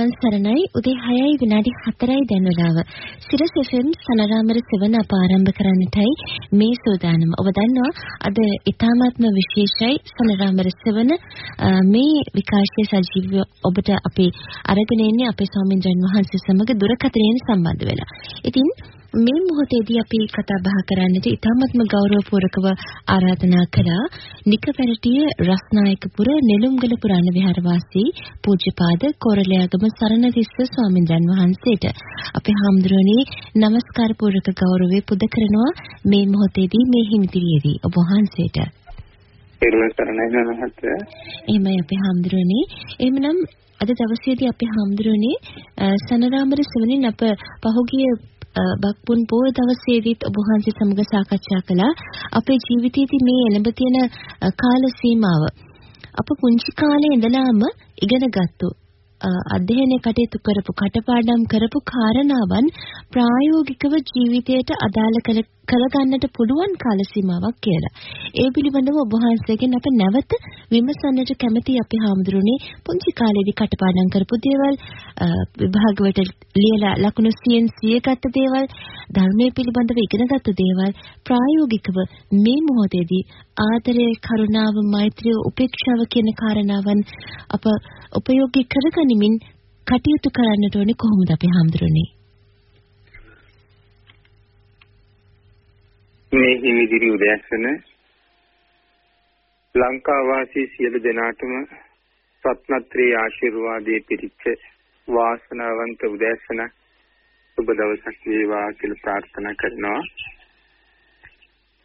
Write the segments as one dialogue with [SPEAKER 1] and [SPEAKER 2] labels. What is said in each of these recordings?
[SPEAKER 1] තෙරුවන් සරණයි උදේ 6යි විනාඩි 4යි දැන් වෙලාව. සිරස් FM සනරාමර සෙවන අප ආරම්භ කරන්නටයි මේ සූදානම. ඔබ දන්නවා අද ඊ타මාත්ම විශේෂයි සනරාමර සෙවන මේ විකාශයේ සජීවීව ඔබට අපි අරගෙන ඉන්නේ අපේ ස්වාමීන් වහන්සේ සමග දුරකථනයෙන් සම්බන්ධ වෙලා. ඉතින් මේ මොහොතේදී අපි කතා බහ කරන්නට ඉතාමත්ම ගෞරවපූර්වකව ආරාධනා කළා. නිකපැරටිය රස්නායකපුර නෙළුම්ගල පුරාණ විහාරවාසී පූජ්‍යපාද කොරළයාගම සරණතිස්ස ස්වාමින්දයන් වහන්සේට. අපේ හාමුදුරනේ নমස්කාර පූර්වක ගෞරවය පුද කරනවා. මේ මොහොතේදී මේ හිමිතිරියේදී ඔබ වහන්සේට.
[SPEAKER 2] පෙරණ සරණයි මහත්තයා.
[SPEAKER 1] එහෙමයි අපේ හාමුදුරනේ එහෙමනම් අද දවසේදී අපේ හාමුදුරනේ සනරාමර සෙවණින් අප පහුගිය බක්පුන් පොය දවසේදීත් ඔබ වහන්සේ සමග සාකච්ඡා කළා. අපේ ජීවිතයේදී මේ එළඹ තියෙන කාල සීමාව අප පුංචි කාලේ ඉඳලාම ඉගෙන ගත්තු අධ්‍යයනය කටයුතු කරපු කටපාඩම් කරපු කාරණාවන් ප්‍රායෝගිකව ජීවිතයට අදාළ කළ කරගන්නට පුළුවන් කාල සීමාවක් කියලා. ඒ පිළිබඳව ඔබ වහන්සේගෙන් අප නැවත විමසන්නට කැමති අපි හාමුදුරනේ පුංචි කාලේදී කටපාඩම් කරපු දේවල් විභාගවලට ලියලා ලකුණු 100න් 100 ගත්ත දේවල් ධර්මයේ පිළිබඳව ඉගෙනගත්තු දේවල් ප්‍රායෝගිකව මේ මොහොතේදී ආදරය කරුණාව මෛත්‍රිය උපේක්ෂාව කියන කාරණාවන් අප උපයෝගී කරගනිමින් කටයුතු කරන්නට ඕනේ කොහොමද අපි හාමුදුරනේ?
[SPEAKER 2] මේ හිමිදිරි උදෑසන ලංකා වාසී සියලු දෙනාටම රත්නත්‍රී ආශිර්වාදයේ පිරිච්ච වාසනාවන්ත උදෑසන සුබ දවසක් වේවා කියලා ප්‍රාර්ථනා කරනවා.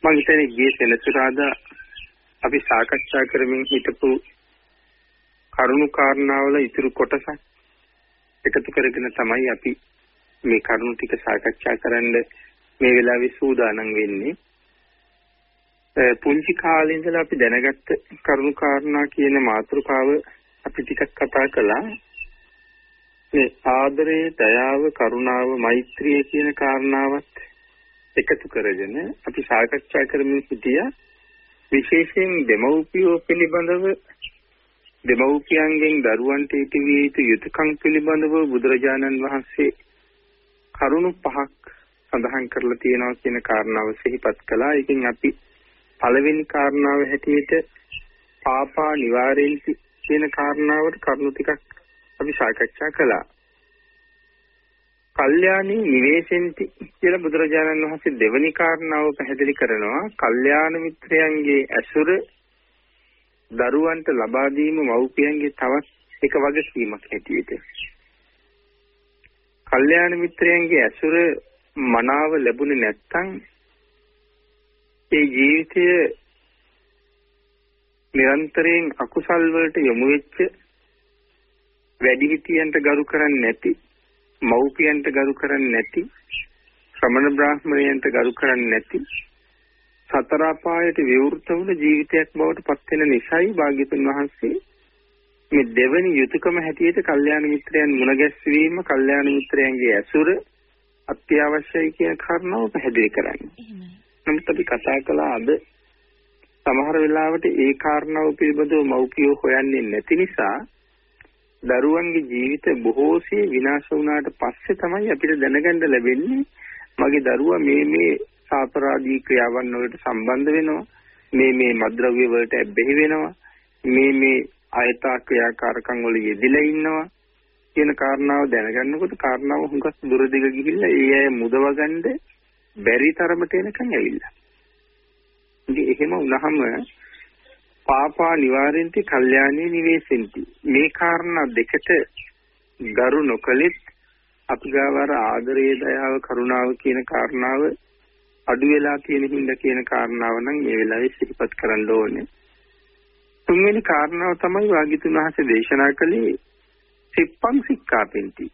[SPEAKER 2] මම හිතන්නේ ගියේ සෙනසුරාදා අපි සාකච්ඡා කරමින් හිටපු කරුණු කාරණාවල ඉතුරු කොටසක් එකතු කරගෙන තමයි අපි මේ කරුණු ටික සාකච්ඡා කරන්න මේ වෙලාවේ සූදානම් වෙන්නේ. පුංචි කාලේ ඉඳලා අපි දැනගත්ත කරුණු කාරණා කියන මාතෘකාව අපි ටිකක් කතා කළා. මේ ආදරය, දයාව, කරුණාව, මෛත්‍රිය කියන කාරණාවත් එකතු කරගෙන අපි සාකච්ඡා කරමින් සිටියා. විශේෂයෙන් දෙමව්පියෝ පිළිබඳව දෙමව්පියන්ගෙන් දරුවන්ට ඉතිවිය යුතු යුතුයකම් පිළිබඳව බුදුරජාණන් වහන්සේ කරුණු පහක් සඳහන් කරලා තියෙනවා කියන කාරණාව සිහිපත් කළා. ඒකෙන් අපි පළවෙනි කාරණාව හැටියට පාපා නිවාරෙන්ති කියන කාරණාවට කරුණු ටිකක් අපි සාකච්ඡා කළා. කල්යාණී නිවේශෙන්ති කියලා බුදුරජාණන් වහන්සේ දෙවනි කාරණාව පැහැදිලි කරනවා. කල්යාණ මිත්‍රයන්ගේ ඇසුර දරුවන්ට ලබා දීම මව්පියන්ගේ තවත් එක වගකීමක් හැටියට. කල්යාණ මිත්‍රයන්ගේ ඇසුර මනාව ලැබුණේ නැත්නම් ඒ ජීවිතය නිරන්තරයෙන් අකුසල් වලට යොමු වෙච්ච වැඩිහිටියන්ට ගරු කරන්නේ නැති මව්පියන්ට ගරු කරන්නේ නැති ශ්‍රමණ බ්‍රාහ්මණයන්ට ගරු කරන්නේ නැති සතර අපායට විවෘත වුණ ජීවිතයක් බවට පත් වෙන නිසායි භාග්‍යතුන් වහන්සේ මේ දෙවනි යුතුයකම හැටියට කල්යාණ මිත්‍රයන් මුණ ගැස්වීම කල්යාණ මිත්‍රයන්ගේ ඇසුර අත්‍යවශ්‍යයි කියන කාරණාව පැහැදිලි කරන්නේ. නමුත් අපි කතා කළා අද සමහර වෙලාවට ඒ කාරණාව පිළිබඳව මව්පියෝ හොයන්නේ නැති නිසා දරුවන්ගේ ජීවිත බොහෝසේ විනාශ වුණාට පස්සේ තමයි අපිට දැනගන්න ලැබෙන්නේ මගේ දරුවා මේ මේ සාපරාධී ක්‍රියාවන් වලට සම්බන්ධ වෙනවා. මේ මේ මද්ද්‍රව්‍ය වලට ඇබ්බැහි වෙනවා. මේ මේ ආයතා ක්‍රියාකාරකම් වල යෙදිලා ඉන්නවා කියන කාරණාව දැනගන්නකොට කාරණාව හුඟක් දුර දිග ගිහිල්ලා ඒ අය මුදවගන්න බැරි තරමට එනකන් ඇවිල්ලා. ඉතින් එහෙම වුණාම පාපා නිවාරෙන්ති කල්යාණී නිවේසෙන්ති. මේ කාරණා දෙකට ගරු නොකලෙත් අපි ගාවර ආදරය දයාව කරුණාව කියන කාරණාව අඩු වෙලා තියෙන හින්දා කියන කාරණාව නම් මේ වෙලාවේ සිහිපත් කරන්න ඕනේ. තුන්වෙනි කාරණාව තමයි වාග්යතුන් වහන්සේ දේශනා කළේ සිප්පං සික්ඛාපෙන්ති.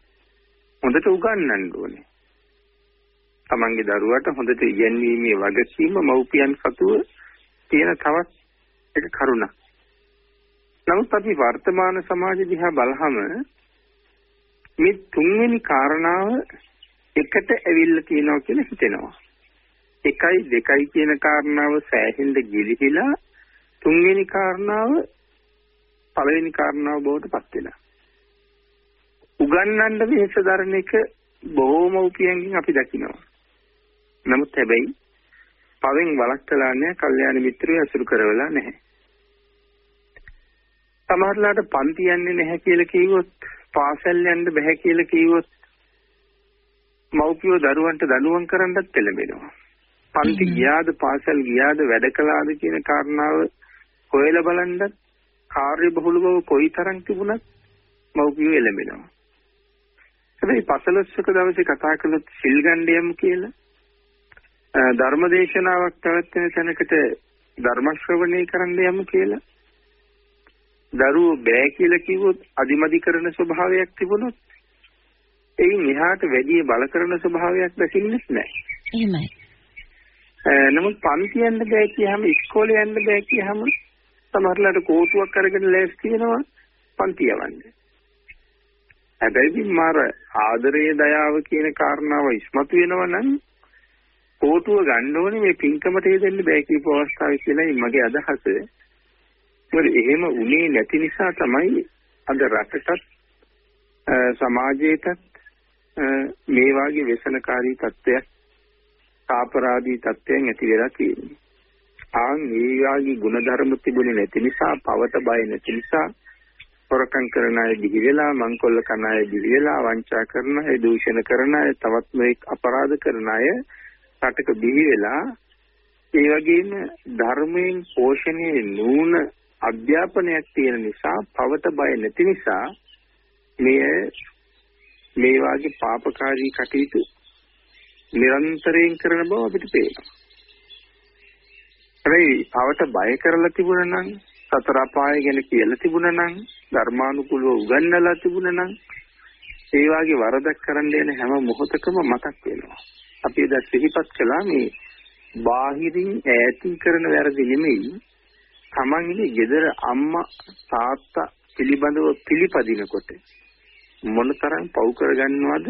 [SPEAKER 2] හොඳට උගන්වන්න ඕනේ. තමන්ගේ දරුවාට හොඳට ඉගැන්වීමේ වගකීම මව්පියන් සතුව තියෙන තවත් එක කරුණක්. නමුත් අපි වර්තමාන සමාජ දිහා බලහම මේ තුන්වෙනි කාරණාව එකට ඇවිල්ලා තියෙනවා කියලා හිතෙනවා. එකයි දෙකයි කියන කාරණාව සෑහෙන්න ගිලිහිලා තුන්වෙනි කාරණාව පළවෙනි කාරණාව බවට පත් වෙනවා. උගන්වන්න වෙහෙස දරන එක බොහෝම උපියන්ගෙන් අපි දකිනවා. නමුත් හැබැයි පවෙන් වළක්වලා නැහැ, කල්යාණ මිත්‍රයෝ අසුරු කරවලා නැහැ. සමහරලාට පන්ති යන්නේ නැහැ කියලා කිව්වොත්, පාසල් යන්න බෑ කියලා කිව්වොත් මව්පියෝ දරුවන්ට දඬුවම් කරන්නත් පෙළඹෙනවා. පන්ති ගියාද පාසල් ගියාද වැඩ කළාද කියන කාරණාව හොයලා බලන්නත් කාර්ය බහුල බව කොයිතරම් තිබුණත් මව්පියෝ එළඹෙනවා. හැබැයි පසළොස්වක දවසේ කතා කළොත් සිල් ගණ්ඩියම් කියලා ධර්මදේශනාවක් පැවැත්වෙන තැනකට ධර්ම ශ්‍රවණය කරන්න යමු කියලා දරුවෝ බෑ කියලා කිව්වොත් අදිමදි කරන ස්වභාවයක් තිබුණොත් එයින් එහාට වැඩි බල කරන ස්වභාවයක් දකින්නේ නැහැ.
[SPEAKER 1] එහෙමයි.
[SPEAKER 2] නමුත් පන්ති යන්න බෑ කියහම ඉස්කෝලේ යන්න බෑ කියහම සමහරලාට කෝටුවක් අරගෙන ලෑස්ති වෙනවා පන්ති යවන්න. හැබැයි මර ආදරය දයාව කියන කාරණාව ඉස්මතු වෙනවා නම් කෝටුව ගන්න ඕනේ මේ පින්කමට දෙන්න බෑ කියපු අවස්ථාවේ කියලායි මගේ අදහස. මොකද එහෙම උනේ නැති නිසා තමයි අද රටටත් සමාජයටත් මේ වාගේ වෙසනකාරී තත්ත්වයක් සාපරාධී තත්ත්වයන් ඇති වෙලා තියෙන්නේ. ආන් මේ වාගේ ಗುಣධර්ම තිබුණේ නැති නිසා පවත බය නැති නිසා හොරකම් කරන අය දිවි වෙලා මංකොල්ල කරන අය දිවි වෙලා වංචා කරන අය දූෂණ කරන අය තවත් මේක අපරාධ කරන අය රටක බිහි වෙලා ඒ වගේම ධර්මයෙන් පෝෂණය නුන අධ්‍යාපනයක් තියෙන නිසා පවත බය නැති නිසා මෙය මේ වාගේ පාපකාරී කටයුතු නිරන්තරයෙන් කරන බව අපිට පේනවා. හැබැයි පවට බය කරලා තිබුණා නම් සතර අපාය ගැන කියලා තිබුණා නම් ධර්මානුකූලව උගන්වලා තිබුණා නම් ඒ වාගේ වරදක් කරන්න යන හැම මොහොතකම මතක් වෙනවා. අපි එදා සිහිපත් කළා මේ බාහිරින් ඈතින් කරන වැරදි නෙමෙයි තමන්ගේ ගෙදර අම්මා තාත්තා පිළිබඳව පිළිපදිනකොට මොනතරම් පව් කරගන්නවද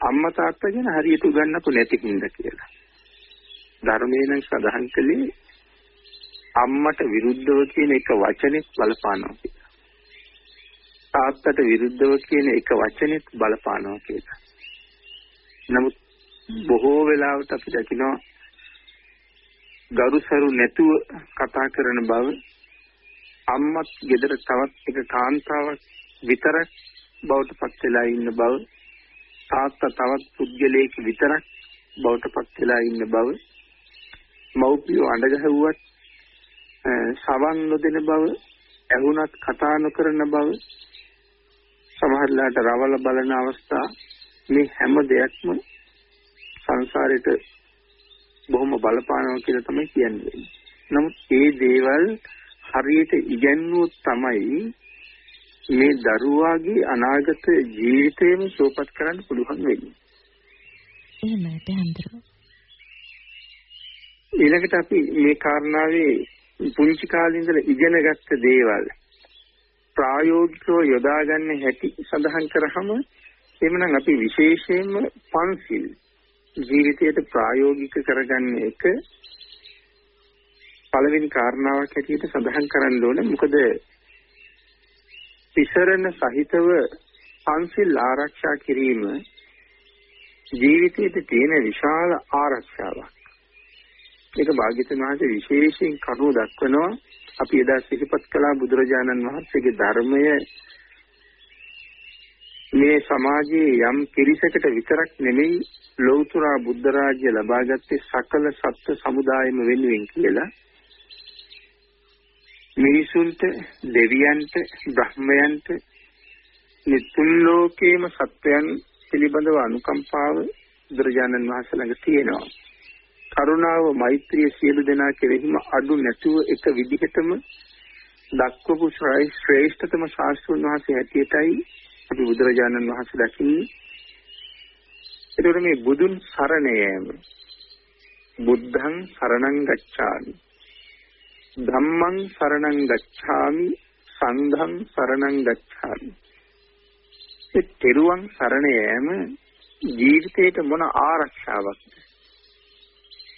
[SPEAKER 2] අම්මා තාත්තා ගැන හරියට උගන්නපු නැති හින්දා කියලා. ධර්මයේ නම් සඳහන් කළේ අම්මට විරුද්ධව කියන එක වචනෙත් බලපානවා කියලා. තාත්තට විරුද්ධව කියන එක වචනෙත් බලපානවා කියලා. නමුත් බොහෝ වෙලාවට අපි දකිනවා ගරුසරු නැතුව කතා කරන බව අම්මත් ගෙදර තවත් එක කාන්තාවක් විතරක් බවට පත් වෙලා ඉන්න බව තාත්තා තවත් පුද්ගලයෙක් විතරක් බවට පත් වෙලා ඉන්න බව මව්පියෝ අඬ ගැහුවත් සවන් නොදෙන බව ඇහුණත් කතා නොකරන බව සමහරලාට රවල බලන අවස්ථා මේ හැම දෙයක්ම සංසාරෙට බොහොම බලපානවා කියලා තමයි කියන්නේ. නමුත් මේ දේවල් හරියට ඉගැන්වුවොත් තමයි මේ දරුවාගේ අනාගත ජීවිතේම සුවපත් කරන්න පුළුවන් වෙන්නේ.
[SPEAKER 1] එහෙමයි පැහැදිලිව.
[SPEAKER 2] ඊළඟට අපි මේ කාරණාවේ පුංචි කාලේ ඉඳලා ඉගෙනගත්ත දේවල් ප්‍රායෝගිකව යොදා ගන්න හැටි සඳහන් කරාම එhmenan අපි විශේෂයෙන්ම පන්සිල් ජීවිතයට ප්‍රායෝගික කරගන්න එක පළවෙනි කාරණාවක් හැටියට සඳහන් කරන්න ඕනේ මොකද තිසරණ සහිතව පන්සිල් ආරක්ෂා කිරීම ජීවිතයේ තියෙන විශාල ආරක්ෂාවක්. ඒක භාග්‍යතුන් වහන්සේ විශේෂයෙන් කරුණු දක්වනවා අපි එදා සිහිපත් කළා බුදුරජාණන් වහන්සේගේ ධර්මය මේ සමාජයේ යම් පිරිසකට විතරක් නෙමෙයි ලෞතර බුද්ධ රාජ්‍ය ලබාගත්තේ සකල සත්ත්ව සමුදායෙම වෙනුවෙන් කියලා මිනිසුන්ට දෙවියන්ට බ්‍රහ්මයන්ට නිතුන් ලෝකේම සත්වයන් පිළිබඳව අනුකම්පාව බුදුරජාණන් වහන්සේ ළඟ තියෙනවා. කරුණාව මෛත්‍රිය සියලු දෙනා කෙරෙහිම අඩු නැතුව එක විදිහටම දක්වපු ශ්‍රේෂ්ඨතම ශාස්ත්‍රඥ වහන්සේ හැටියටයි අපි බුදුරජාණන් වහන්සේ දකින්නේ. ඒතකොට මේ බුදුන් සරණ යෑම බුද්ධං සරණං ගච්ඡාමි ධම්මං සරණං ගච්ඡාමි සංඝං සරණං ගච්ඡාමි ඒ තෙරුවන් සරණ යෑම ජීවිතේට මොන ආරක්ෂාවක්ද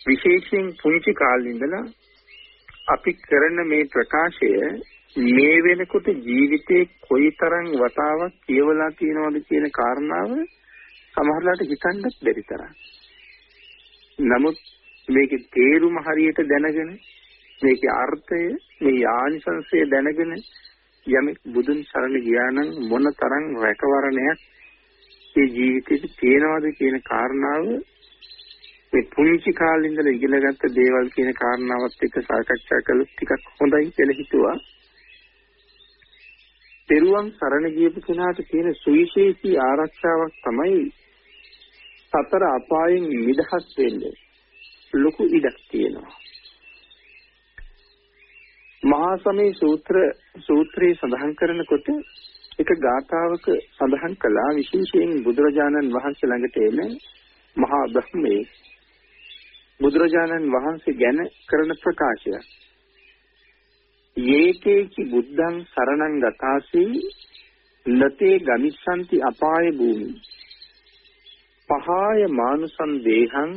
[SPEAKER 2] විශේෂයෙන් පුංචි කාලේ ඉඳලා අපි කරන මේ ප්‍රකාශය මේ වෙනකොට ජීවිතේ කොයිතරම් වතාවක් කියවලා තියෙනවද කියන කාරණාව සමහරලාට හිතන්නත් බැරි තරම්. නමුත් මේකේ තේරුම හරියට දැනගෙන මේකේ අර්ථය මේ ආනිසංසය දැනගෙන යමෙක් බුදුන් සරණ ගියා නම් මොන තරම් රැකවරණයක් ඒ ජීවිතේට තියෙනවද කියන කාරණාව මේ පුංචි කාලේ ඉඳලා ඉගෙනගත්ත දේවල් කියන කාරණාවත් එක්ක සාකච්ඡා කළොත් ටිකක් හොඳයි කියලා හිතුවා. පෙරුවන් සරණ ගියපු කෙනාට තියෙන සුවිශේෂී ආරක්ෂාවක් තමයි සතර අපායෙන් නිදහස් වෙන්නේ. ලොකු ඉඩක් තියෙනවා. මහා සමේ සූත්‍ර සූත්‍රයේ සඳහන් කරනකොට එක ගාථාවක සඳහන් කළා විශේෂයෙන් බුදුරජාණන් වහන්සේ ළඟට එන මහා බ්‍රහ්මයේ බුදුරජාණන් වහන්සේ ගැන කරන ප්‍රකාශය. යේකේචි බුද්ධං සරණං ගතාසි නතේ ගමිස්සanti අපාය භූමි. පහාය මානුසං දේහං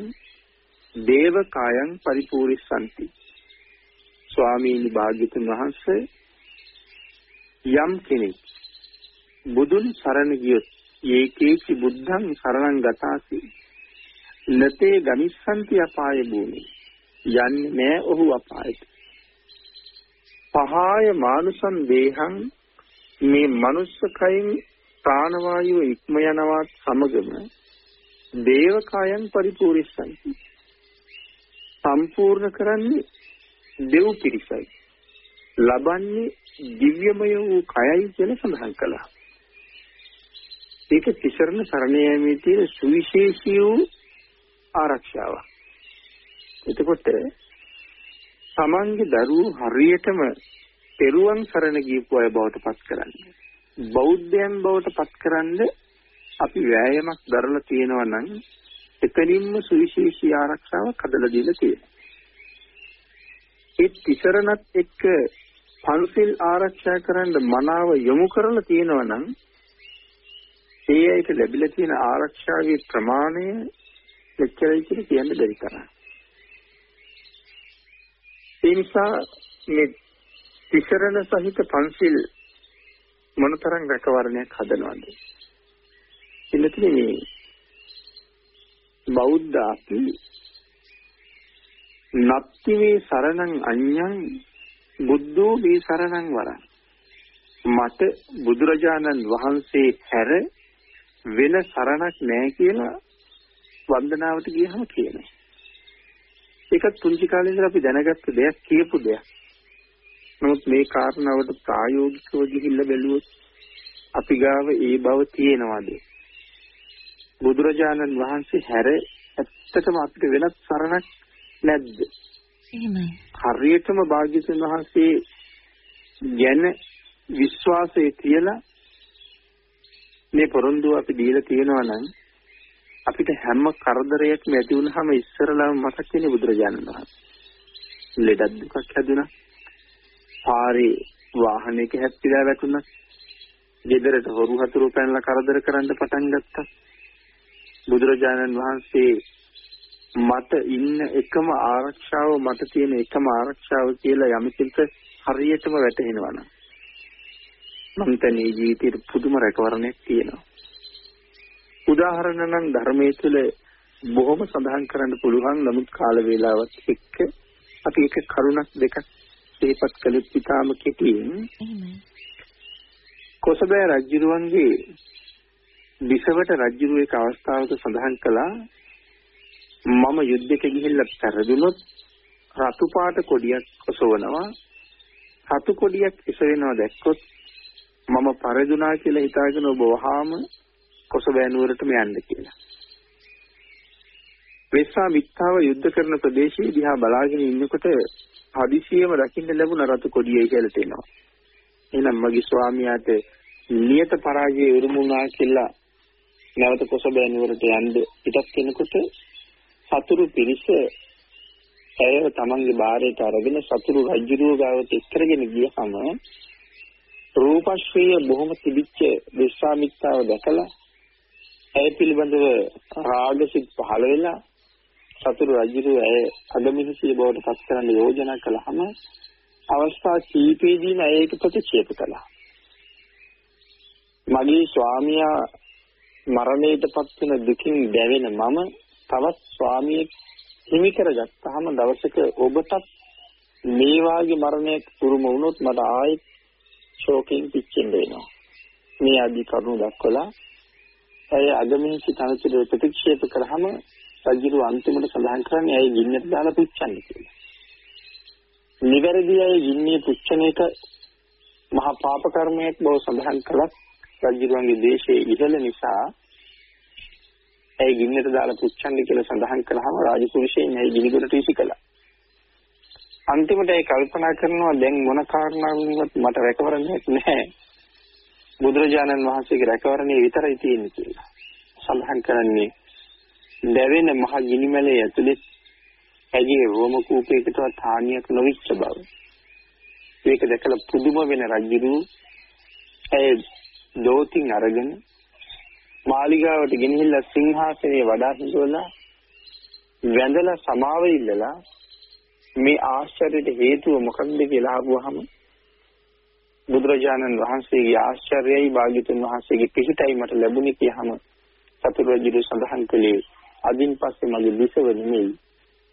[SPEAKER 2] දේව කායං පරිපූර්ණසanti. ස්වාමීනි භාග්‍යතුන් වහන්සේ යම් කෙනෙක් බුදුන් සරණ ගියොත් ඒකේචි බුද්ධං සරණං ගතාසි. නතේ ගමිස්සanti අපාය භූමි. යන්නේ නෑ ඔහු අපායට. පහාය මානුසම් දේහං මේ මනුස්ස කයින් ප්‍රාණවායුව ඉක්ම යනවත් සමගම දේව කායන් පරිපූර්ණසයි සම්පූර්ණ කරන්නේ දෙව් පිරිසයි ලබන්නේ දිව්‍යමය වූ කයයි කියලා සඳහන් කළා ඒක තිසරණ සරණ යෑමේ තියෙන සුවිශේෂී වූ ආරක්ෂාවක්. එතකොට තමන්ගේ දරුවෝ හරියටම පෙරුවන් සරණ ගියපු අය බවට පත් කරන්නේ. බෞද්ධයන් බවට පත් කරන්න අපි වෑයමක් දරලා තියෙනවා නම් එතනින්ම සුවිශේෂී ආරක්ෂාවක් හදලා දීලා තියෙනවා. ඒ තිසරණත් එක්ක පන්සිල් ආරක්ෂා කරන්න මනාව යොමු කරලා තියෙනවා නම් ඒ අයට ලැබිලා තියෙන ආරක්ෂාවේ ප්‍රමාණය මෙච්චරයි කියලා කියන්න බැරි තරම්. ඒ නිසා මේ තිසරණ සහිත පන්සිල් මොනතරම් රැකවරණයක් හදනවද? ඉන්නතිනේ මේ බෞද්ධ අපි නත්ති වේ සරණං අඤ්ඤං බුද්ධෝ වේ සරණං වරං මට බුදුරජාණන් වහන්සේ හැර වෙන සරණක් නැහැ කියලා වන්දනාවට ගියහම කියනවා. ඒකත් පුංචි කාලේ ඉඳලා අපි දැනගත්ත දෙයක් කියපු දෙයක්. නමුත් මේ කාරණාවට ප්‍රායෝගිකව ගිහිල්ලා බැලුවොත් අපි ගාව ඒ බව තියෙනවද? බුදුරජාණන් වහන්සේ හැර ඇත්තටම අපිට වෙනත් සරණක් නැද්ද?
[SPEAKER 1] එහෙමයි.
[SPEAKER 2] හරියටම භාග්‍යතුන් වහන්සේ ගැන විශ්වාසය තියලා මේ පොරොන්දුව අපි දීලා තියෙනවා නම් අපිට හැම කරදරයක්ම ඇති වුනහම ඉස්සරලාම මතක් වෙන්නේ බුදුරජාණන් වහන්සේ. ලෙඩක් දුකක් හැදුනා. පාරේ වාහනයක හැප්පිලා වැටුණා. ගෙදරට හොරු හතුරු පැනලා කරදර කරන්න පටන් ගත්තා. බුදුරජාණන් වහන්සේ මට ඉන්න එකම ආරක්ෂාව මට තියෙන එකම ආරක්ෂාව කියලා යමකින්ට හරියටම වැටහෙනවා නම් මම තනේ ජීවිතේ පුදුම රැකවරණයක් තියෙනවා. උදාහරණ නම් ධර්මයේ තුල බොහොම සඳහන් කරන්න පුළුවන් නමුත් කාල වේලාවත් එක්ක අපි එක කරුණක් දෙකක් සිහිපත් කළොත් ඉතාම කෙටියෙන් කොසබෑ රජුරුවන්ගේ විසවට රජුරුව එක අවස්ථාවක සඳහන් කළා මම යුද්ධෙට ගිහිල්ලා පෙරදුනොත් රතු පාට කොඩියක් ඔසවනවා රතු කොඩියක් එසවෙනවා දැක්කොත් මම පරදුනා කියලා හිතාගෙන ඔබ වහාම කොසබෑ නුවරටම යන්න කියලා. වෙස්සා මිත්තාව යුද්ධ කරන ප්‍රදේශයේ දිහා බලාගෙන ඉන්නකොට හදිසියෙම දකින්න ලැබුණ රතු කොඩියයි කියලා තේනවා. එහෙනම් මගේ ස්වාමියාට නියත පරාජය උරුමුණා කියලා නැවත කොසබෑ නුවරට යන්න පිටත් කෙනෙකුට සතුරු පිරිස ඇයව තමන්ගේ බාරයට අරගෙන සතුරු රජුරුව ගාවට එක්කරගෙන ගියහම රූපශ්‍රීය බොහොම තිබිච්ච විශ්වාමිත්තාව දැකලා ඇය පිළිබඳව රාගසිත පහළ වෙලා සතුරු රජුරු ඇය අගමිනිසිය බවට පත් කරන්න යෝජනා කළාම අවස්ථා කීපෙදීම ඒක ප්‍රතික්ෂේප කළා. මගේ ස්වාමියා මරණයටපත් වෙන දුකින් දැවෙන මම තවත් ස්වාමියෙක් හිමි කරගත්තාම දවසක ඔබටත් මේ වාගේ මරණයක් පුරුම වුණොත් මට ආයෙත් ශෝකයෙන් පිච්චෙන්න වෙනවා. මේ ආදි කරුණු දක්වලා ඇය අගමනිසි තනතුර ප්‍රතික්ෂේප කරාම රජු අන්තිමට සඳහන් කරන්නේ ඇයි ගින්නට දාලා පුච්චන්නේ කියලා. නිවැරදි අය ගින්නේ පුච්චන එක මහා පාප කර්මයක් බව සඳහන් කළත් රජුගේ දේශයේ ඉහළ නිසා ඇයි ගින්නට දාලා පුච්චන්නේ කියලා සඳහන් කළාම රාජපුරුෂයන් ඇයි ගිනිගොඩට විසි කළා. අන්තිමට ඒ කල්පනා කරනවා දැන් මොන කාරණාවකින්වත් මට රැකවරණයක් නැහැ. බුදුරජාණන් වහන්සේගේ රැකවරණේ විතරයි තියෙන්නේ කියලා. සඳහන් කරන්නේ දැවෙන මහ ගිනිමැලේ ඇතුලේ ඇගේ රෝම කූපයකටවත් හානියක් නොවිච්ච බව. මේක දැකලා පුදුම වෙන රජුරු ඒ දෝතින් අරගෙන මාලිගාවට ගෙනහිල්ලා සිංහාසනේ වඩා හිඳවලා වැඳලා සමාව ඉල්ලලා මේ ආශ්චර්යයට හේතුව මොකක්ද කියලා අහුවාම බුදුරජාණන් වහන්සේගේ ආශ්චර්යයි භාග්‍යතුන් වහන්සේගේ පිහිටයි මට ලැබුණේ කියහම සතුරුජිරු සඳහන් කළේ අදින් පස්සේ මගේ දිසව නෙමෙයි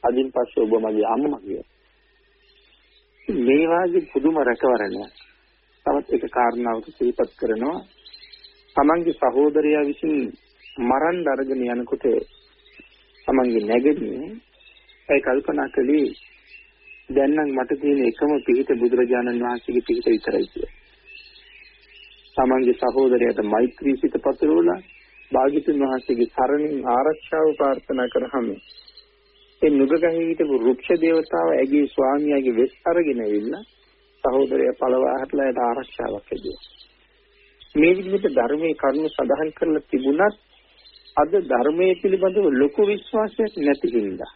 [SPEAKER 2] අදින් පස්සේ ඔබ මගේ අම්මා කිය. මේ වාගේ පුදුම රැකවරණය. තවත් එක කාරණාවක සිහිපත් කරනවා තමන්ගේ සහෝදරයා විසින් මරන්න අරගෙන යනකොට තමන්ගේ නැගණිය ඒ කල්පනා කළේ දැන් නම් මට තියෙන එකම පිහිට බුදුරජාණන් වහන්සේගේ පිහිට විතරයි කියලා. තමන්ගේ සහෝදරයාට මෛත්‍රී සිත පතුරවලා භාග්‍යතුන් වහන්සේගේ සරණින් ආරක්ෂාව ප්‍රාර්ථනා කරාම ඒ නුගගහේ හිටපු වෘක්ෂ දේවතාව ඇගේ ස්වාමියාගේ වෙස් අරගෙන ඇවිල්ලා සහෝදරයා පළවා හටලා ඒට ආරක්ෂාවක් ලැබුවා. මේ විදිහට ධර්මයේ කරුණු සඳහන් කරලා තිබුණත් අද ධර්මයේ පිළිබඳව ලොකු විශ්වාසයක් නැති හින්දා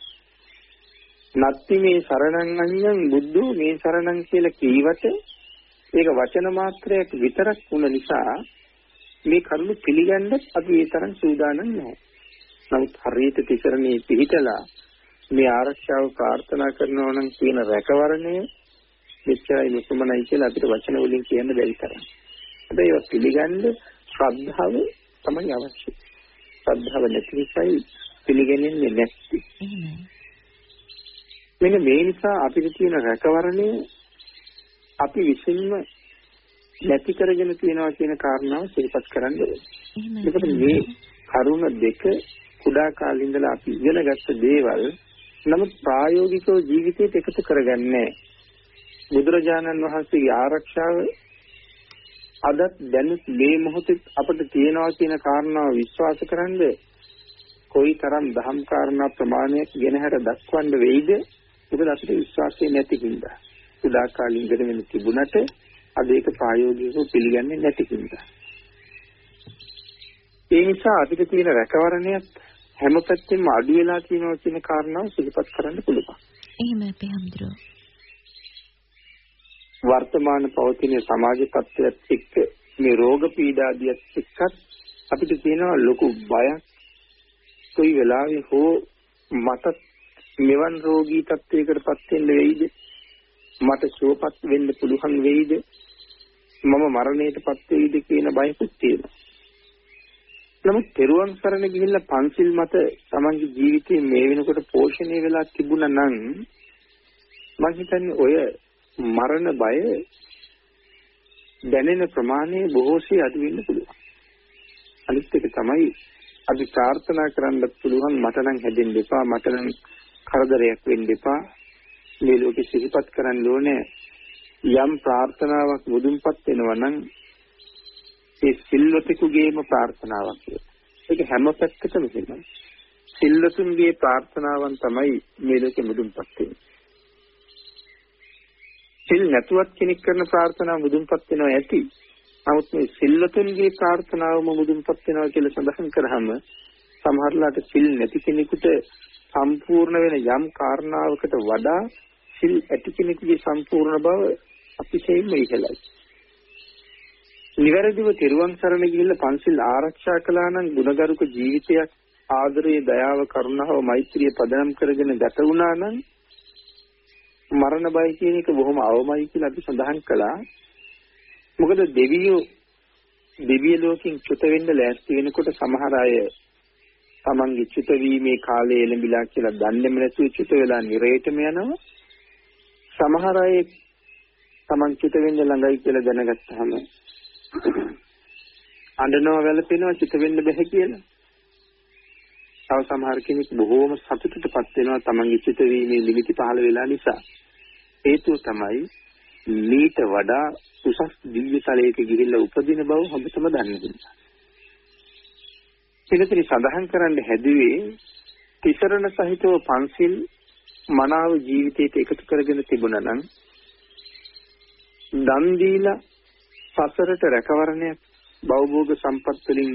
[SPEAKER 2] නත්ති මේ සරණං අඤ්ඤං බුද්ධෝ මේ සරණං කියලා කීවට ඒක වචන මාත්‍රයක් විතරක් වුණ නිසා මේ කරුණු පිළිගන්නත් අපි ඒ තරම් සූදානම් නැහැ. නමුත් හරියට තිසරණේ පිළිතලා මේ ආරක්ෂාව ප්‍රාර්ථනා කරනවා නම් තියෙන රැකවරණය මෙච්චරයි මෙතුමනයි කියලා අපිට වචන වලින් කියන්න බැරි තරම්. හැබැයි ඒක පිළිගන්න ශ්‍රද්ධාව තමයි අවශ්‍ය. ශ්‍රද්ධාව නැති නිසායි පිළිගන්නේ නැති. මෙන්න මේ නිසා අපිට තියෙන රැකවරණය අපි විසින්ම නැති කරගෙන තියෙනවා කියන කාරණාව සිහිපත් කරන්න ඕනේ. මේ කරුණ දෙක කුඩා කාලේ ඉඳලා අපි ඉගෙන ගත්ත දේවල් නමුත් ප්‍රායෝගිකව ජීවිතයට එකතු කරගන්නේ බුදුරජාණන් වහන්සේගේ ආරක්ෂාව අදත් දැනුත් මේ මොහොතේ අපිට තියෙනවා කියන කාරණාව විශ්වාස කරන්ද කොයිතරම් දහම් කාරණා ප්‍රමාණයක් ගෙනහැර දක්වන්න වෙයිද මොකද අපිට විශ්වාසය නැති හින්දා කුඩා කාලේ ඉඳගෙන වෙන තිබුණට අද ඒක ප්‍රායෝගිකව පිළිගන්නේ නැති හින්දා ඒ නිසා අපිට තියෙන රැකවරණයත් හැම පැත්තෙම අඩු වෙලා තියෙනවා කියන කාරණාව සිහිපත් කරන්න පුළුවන්.
[SPEAKER 1] එහෙම අපේ හම්දුරෝ.
[SPEAKER 2] වර්තමාන පවතින සමාජ තත්ත්වයක් එක්ක මේ රෝග පීඩාදියත් එක්කත් අපිට තියෙනවා ලොකු බයක්. කොයි වෙලාවෙ හෝ මට මෙවන් රෝගී තත්ත්වයකටපත් වෙන්න වෙයිද? මට සුවපත් වෙන්න පුළුවන් වෙයිද? මම මරණයටපත් වෙයිද කියන බයකුත් තියෙනවා. නමුත් තෙරුවන් සරණ ගිහිල්ලා පන්සිල් මත තමන්ගේ ජීවිතේ මේ වෙනකොට පෝෂණය වෙලා තිබුණා නම් මම හිතන්නේ ඔය මරණ බය දැනෙන ප්‍රමාණය බොහෝසේ අඩු වෙන්න පුළුවන්. අනිත් එක තමයි අපි ප්‍රාර්ථනා කරන්න පුළුවන් මට නම් හැදෙන්න එපා මට නම් කරදරයක් වෙන්න එපා මේ ලෝකෙ සිහිපත් කරන්න ඕනේ යම් ප්‍රාර්ථනාවක් මුදුන්පත් වෙනවා නම් ඒ සිල්වතෙකුගේම ප්‍රාර්ථනාවක් කියලා. ඒක හැම පැත්තකම තියෙනවා. සිල්වතුන්ගේ ප්‍රාර්ථනාවන් තමයි මේ ලෝකෙ මුදුන්පත් වෙන්නේ. සිල් නැතුවත් කෙනෙක් කරන ප්‍රාර්ථනාව මුදුන්පත් වෙනවා ඇති. නමුත් මේ සිල්වතුන්ගේ ප්‍රාර්ථනාවම මුදුන්පත් වෙනවා කියලා සඳහන් කරාම සමහරලාට සිල් නැති කෙනෙකුට සම්පූර්ණ වෙන යම් කාරණාවකට වඩා සිල් ඇති කෙනෙකුගේ සම්පූර්ණ බව අතිශයින්ම ඉහළයි. නිවැරදිව තෙරුවන් සරණ ගිහිල්ලා පන්සිල් ආරක්ෂා කළා නම් ගුණගරුක ජීවිතයක් ආදරේ දයාව කරුණාව මෛත්‍රිය පදනම් කරගෙන ගත වුණා නම් මරණ බය කියන එක බොහොම අවමයි කියලා අපි සඳහන් කළා. මොකද දෙවියෝ දිව්‍ය ලෝකෙන් චුත වෙන්න ලෑස්ති වෙනකොට සමහර අය තමන්ගේ චුත වීමේ කාලය එළඹිලා කියලා දන්නේම නැතුව චුත වෙලා නිරේතම යනවා. සමහර අය තමන් චුත වෙන්න ළඟයි කියලා දැනගත්තාම අඬනවා වැළපෙනවා චුත වෙන්න බැහැ කියලා. තව සමහර කෙනෙක් බොහෝම සතුටටපත් වෙනවා තමන්ගේ චුත වීමේ නිමිති පහළ වෙලා නිසා. හේතුව තමයි මීට වඩා උසස් දිව්‍ය තලයක ගිහිල්ලා උපදින බව හොඳටම දන්න නිසා. එතනදී සඳහන් කරන්න හැදුවේ තිසරණ සහිතව පන්සිල් මනාව ජීවිතයට එකතු කරගෙන තිබුණා නම් දන් දීලා සසරට රැකවරණයක් භවභෝග සම්පත් වලින්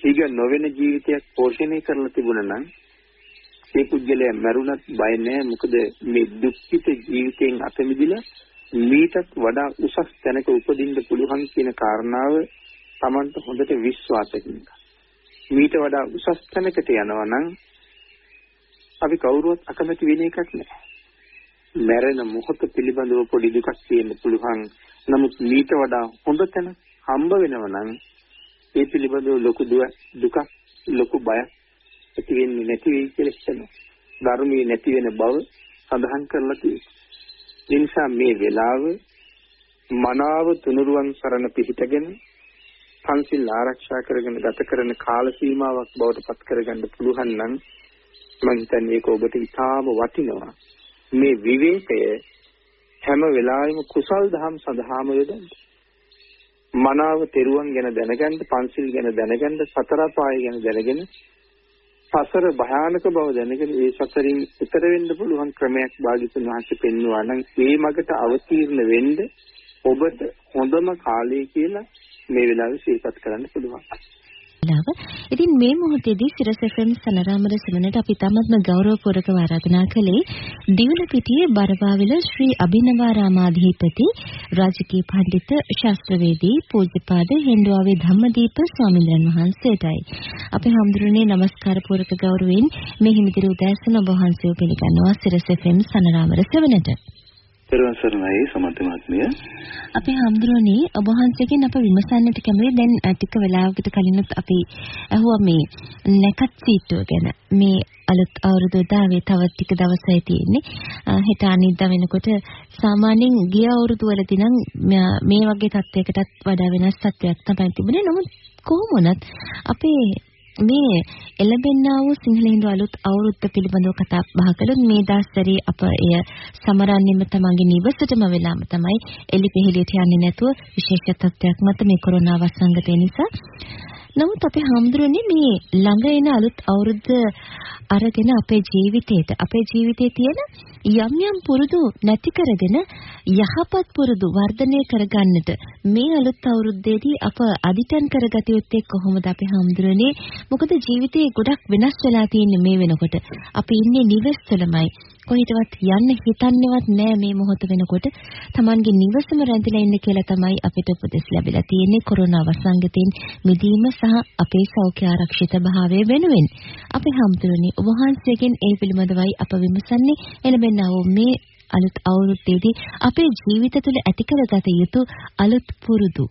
[SPEAKER 2] හිග නොවන ජීවිතයක් පෝෂණය කරලා තිබුණා නම් ඒ පුද්ගලයා මරුණත් බය නැහැ මොකද මේ දුක්ඛිත ජීවිතයෙන් අත මිදලා මීටත් වඩා උසස් තැනක උපදින්න පුළුවන් කියන කාරණාව Tamanට හොඳට විශ්වාසකින් මීට වඩා උසස් තැනකට යනවා නම් අපි කවුරුවත් අකමැති වෙන එකක් නෑ. මැරෙන මොහොත පිළිබඳව පොඩි දුකක් තියෙන්න පුළුවන්. නමුත් මීට වඩා හොඳ තැන හම්බ වෙනවා නම් ඒ පිළිබඳව ලොකු දුකක් ලොකු බයක් ඇති වෙන්නේ නැති වෙයි කියලා හිතනවා. ධර්මයේ නැති වෙන බව සඳහන් කරලා තියෙනවා. ඒ නිසා මේ වෙලාව මනාව තුනුරුවන් සරණ පිහිටගෙන පන්සිල් ආරක්ෂා කරගෙන ගත කරන කාල සීමාවක් බවට පත් කරගන්න පුළුවන් නම් මම හිතන්නේ ඒක ඔබට ඉතාම වටිනවා. මේ විවේකය හැම වෙලාවෙම කුසල් දහම් සඳහාම යොදන්න. මනාව තෙරුවන් ගැන දැනගන්න, පන්සිල් ගැන දැනගන්න, සතර පාය ගැන දැනගෙන සසර භයානක බව දැනගෙන ඒ සසරින් ඈතර වෙන්න පුළුවන් ක්‍රමයක් භාග්‍යතුන් වහන්සේ පෙන්වුවා නම් ඒ මගට අවතීර්ණ වෙන්න ඔබට හොඳම කාලය කියලා මේ වෙලාවේ සිහිපත් කරන්න පුළුවන්.
[SPEAKER 1] ඉතින් මේ මොහොතේදී සිරස FM සනරාමර සෙවණට අපි තමත්ම ගෞරවපූර්වකව ආරාධනා කළේ දිවුලපිටියේ බරවාවිල ශ්‍රී අභිනවාරාමාධිපති රාජකීය පඬිත ශාස්ත්‍රවේදී පූජ්‍යපාද හෙන්දුවාවේ ධම්මදීප ස්වාමීන් වහන්සේටයි. අපි හඳුරන්නේ নমස්කාර පූර්වක ගෞරවයෙන් මේ හිමිදිරි උදෑසන ඔබ වහන්සේව පිළිගන්නවා සිරස FM සනරාමර සෙවණට.
[SPEAKER 3] පෙරවන් සරණයි සමන්ත මහත්මිය.
[SPEAKER 1] අපේ හම්දුරනේ ඔබ වහන්සේගෙන් අප විමසන්නට කැමති දැන් ටික වෙලාවකට කලිනුත් අපි අහුවා මේ නැකත් සීට්ටුව ගැන. මේ අලුත් අවුරුදු උදාවේ තව ටික දවසයි තියෙන්නේ. හෙට අනිද්දා වෙනකොට සාමාන්‍යයෙන් ගිය අවුරුදු වලදී නම් මේ වගේ තත්යකටත් වඩා වෙනස් තත්යක් තමයි තිබුණේ. නමුත් කොහොම වුණත් අපේ මේ එළඹෙන්නා වූ සිංහල හින්දු අලුත් අවුරුද්ද පිළිබඳව කතා බහ කළොත් මේ දාස්තරේ අප එය සමරන්නෙම තමන්ගේ නිවසටම වෙලාම තමයි එලි පිළිලියට යන්නේ නැතුව විශේෂ තත්ත්වයක් මත මේ කොරෝනා වසංගතය නිසා. නමුත් අපේ හැමදෙරෝනේ මේ ළඟ එන අලුත් අවුරුද්ද අරගෙන අපේ ජීවිතේට අපේ ජීවිතේ තියෙන යම් යම් පුරුදු නැති කරගෙන යහපත් පුරුදු වර්ධනය කරගන්නට මේ අලුත් අවුරුද්දේදී අප අදිටන් කරගත යුත්තේ කොහොමද අපි හඳුරන්නේ මොකද ජීවිතේ ගොඩක් වෙනස් වෙලා තියෙන්නේ මේ වෙනකොට. අපි ඉන්නේ නිවෙස්වලමයි. කොහෙටවත් යන්න හිතන්නේවත් නෑ මේ මොහොත වෙනකොට. Tamanගේ නිවසම රැඳිලා ඉන්න කියලා තමයි අපිට උපදෙස් ලැබිලා තියෙන්නේ කොරෝනා වසංගතයෙන්. මිදීම සහ අපේ සෞඛ්‍ය ආරක්ෂිත භාවය වෙනුවෙන්. අපි හඳුරන්නේ ඔබ වහන්සේගෙන් ඒ පිළිබඳවයි අප විමසන්නේ. එළඹෙනා වූ මේ අලුත් අවුරුද්දේදී අපේ ජීවිත තුළ ඇති කරගත යුතු අලුත් පුරුදු.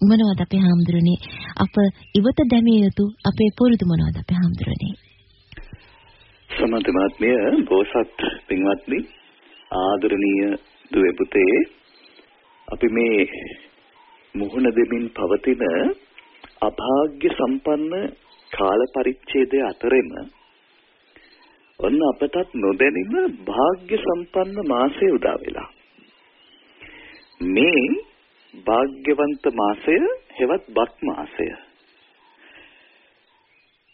[SPEAKER 1] මොනවද අපේ හාමුදුරනේ අප ඉවත දැමිය යුතු අපේ පුරුදු මොනවද අපේ හාමුදුරනේ
[SPEAKER 3] සමන්ත මහත්මිය බෝසත් පින්වත්නි ආදරණීය දුවේ පුතේ අපි මේ මුහුණ දෙමින් පවතින අභාග්‍ය සම්පන්න කාල පරිච්ඡේදය අතරෙම ඔන්න අපටත් නොදැනීම වාග්ය සම්පන්න මාසය උදා වෙලා. මේ වාග්යවන්ත මාසය හෙවත් බක් මාසය.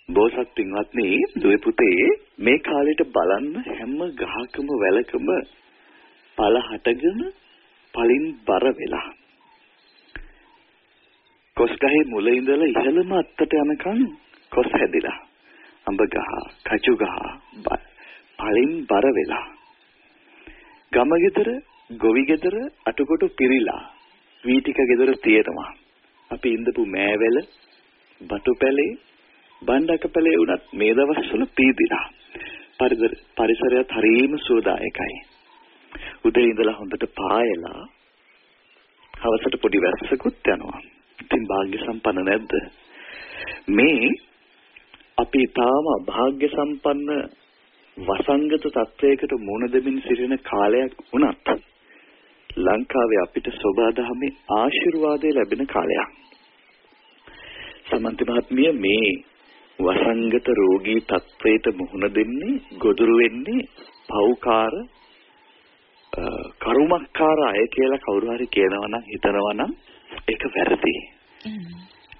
[SPEAKER 3] බෝසත් පින්වත්නි දුවේ පුතේ මේ කාලෙට බලන්න හැම ගහකම වැලකම පළ හටගෙන පලින් බර වෙලා. කොස් ගහේ මුල ඉඳලා ඉහළම අත්තට යනකම් කොස් හැදිලා. අඹ ගහ, කචු ගහ පලින් බර වෙලා. ගම ගෙදර, ගොවි ගෙදර අටකොටු පිරීලා. වී ටික ගෙදර තියෙනවා. අපි ඉඳපු මෑවැල, බටු පැලේ, බණ්ඩක පැලේ උනත් මේ දවස්වල පීදිලා. පරිසරයත් හරිම සුවදායකයි. උදේ ඉඳලා හොඳට පායලා හවසට පොඩි වැස්සකුත් යනවා. ඉතින් වාග්ය සම්පන්න නැද්ද? මේ අපි තාම වාග්ය සම්පන්න වසංගත තත්වයකට මුහුණ දෙමින් සිටින කාලයක් වුණත් ලංකාවේ අපිට සෝබාදහමේ ආශිර්වාදය ලැබෙන කාලයක්. සමන්ති මහත්මිය මේ වසංගත රෝගී තත්වයට මුහුණ දෙන්නේ ගොදුරු වෙන්නේ පෞකාර කරුමක්කාර අය කියලා කවුරු හරි කියනවා නම් හිතනවා නම් ඒක වැරදි.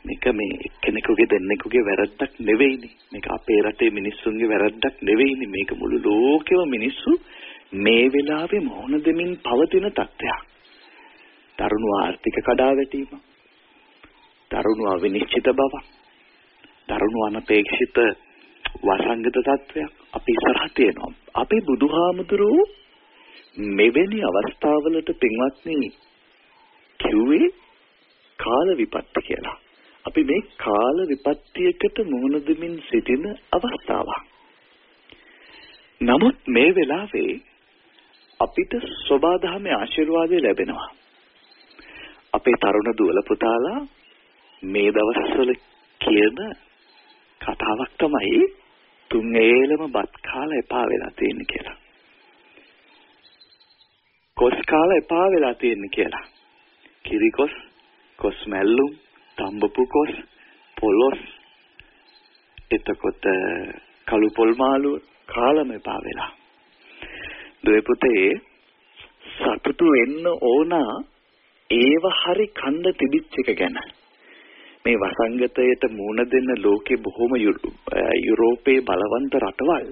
[SPEAKER 3] මේක මේ කෙනෙකුගේ දෙන්නෙකුගේ වැරද්දක් නෙවෙයිනේ. මේක අපේ රටේ මිනිස්සුන්ගේ වැරද්දක් නෙවෙයිනේ. මේක මුළු ලෝකෙම මිනිස්සු මේ වෙලාවේ මොහොන දෙමින් පවතින තත්ත්වයක්. තරුණ ආර්ථික කඩාවැටීම. තරුණ අවිනිශ්චිත බව. තරුණ අනපේක්ෂිත වසංගත තත්ත්වයක් අපි ඉස්සරහ තියෙනවා. අපේ බුදුහාමුදුරුවෝ මෙවැනි අවස්ථාවලට පින්වත්නි කිව්වේ කාල විපත්ති කියලා. අපි මේ කාල විපත්තියකට මුහුණ දෙමින් සිටින අවස්ථාවක්. නමුත් මේ වෙලාවේ අපිට සබාධමේ ආශිර්වාදය ලැබෙනවා. අපේ තරුණ දුවල පුතාලා මේ දවස්වල කියන කතාවක් තමයි තුන් ඒලම බත් කාලා එපා වෙලා තියෙන්නේ කියලා. කොස් කාලා එපා වෙලා තියෙන්නේ කියලා. කිරිකොස්, කොස් මැල්ලුම්, තඹපු කොස්, පොලොස්, එතකොට කළු පොල් මාළු කාලම එපා වෙලා. දුවේ පුතේ සතුටු වෙන්න ඕන ඒව හරි කන්න තිබිච්ච එක ගැන. මේ වසංගතයට මුහුණ දෙන්න ලෝකේ බොහොම යුරෝපයේ බලවන්ත රටවල්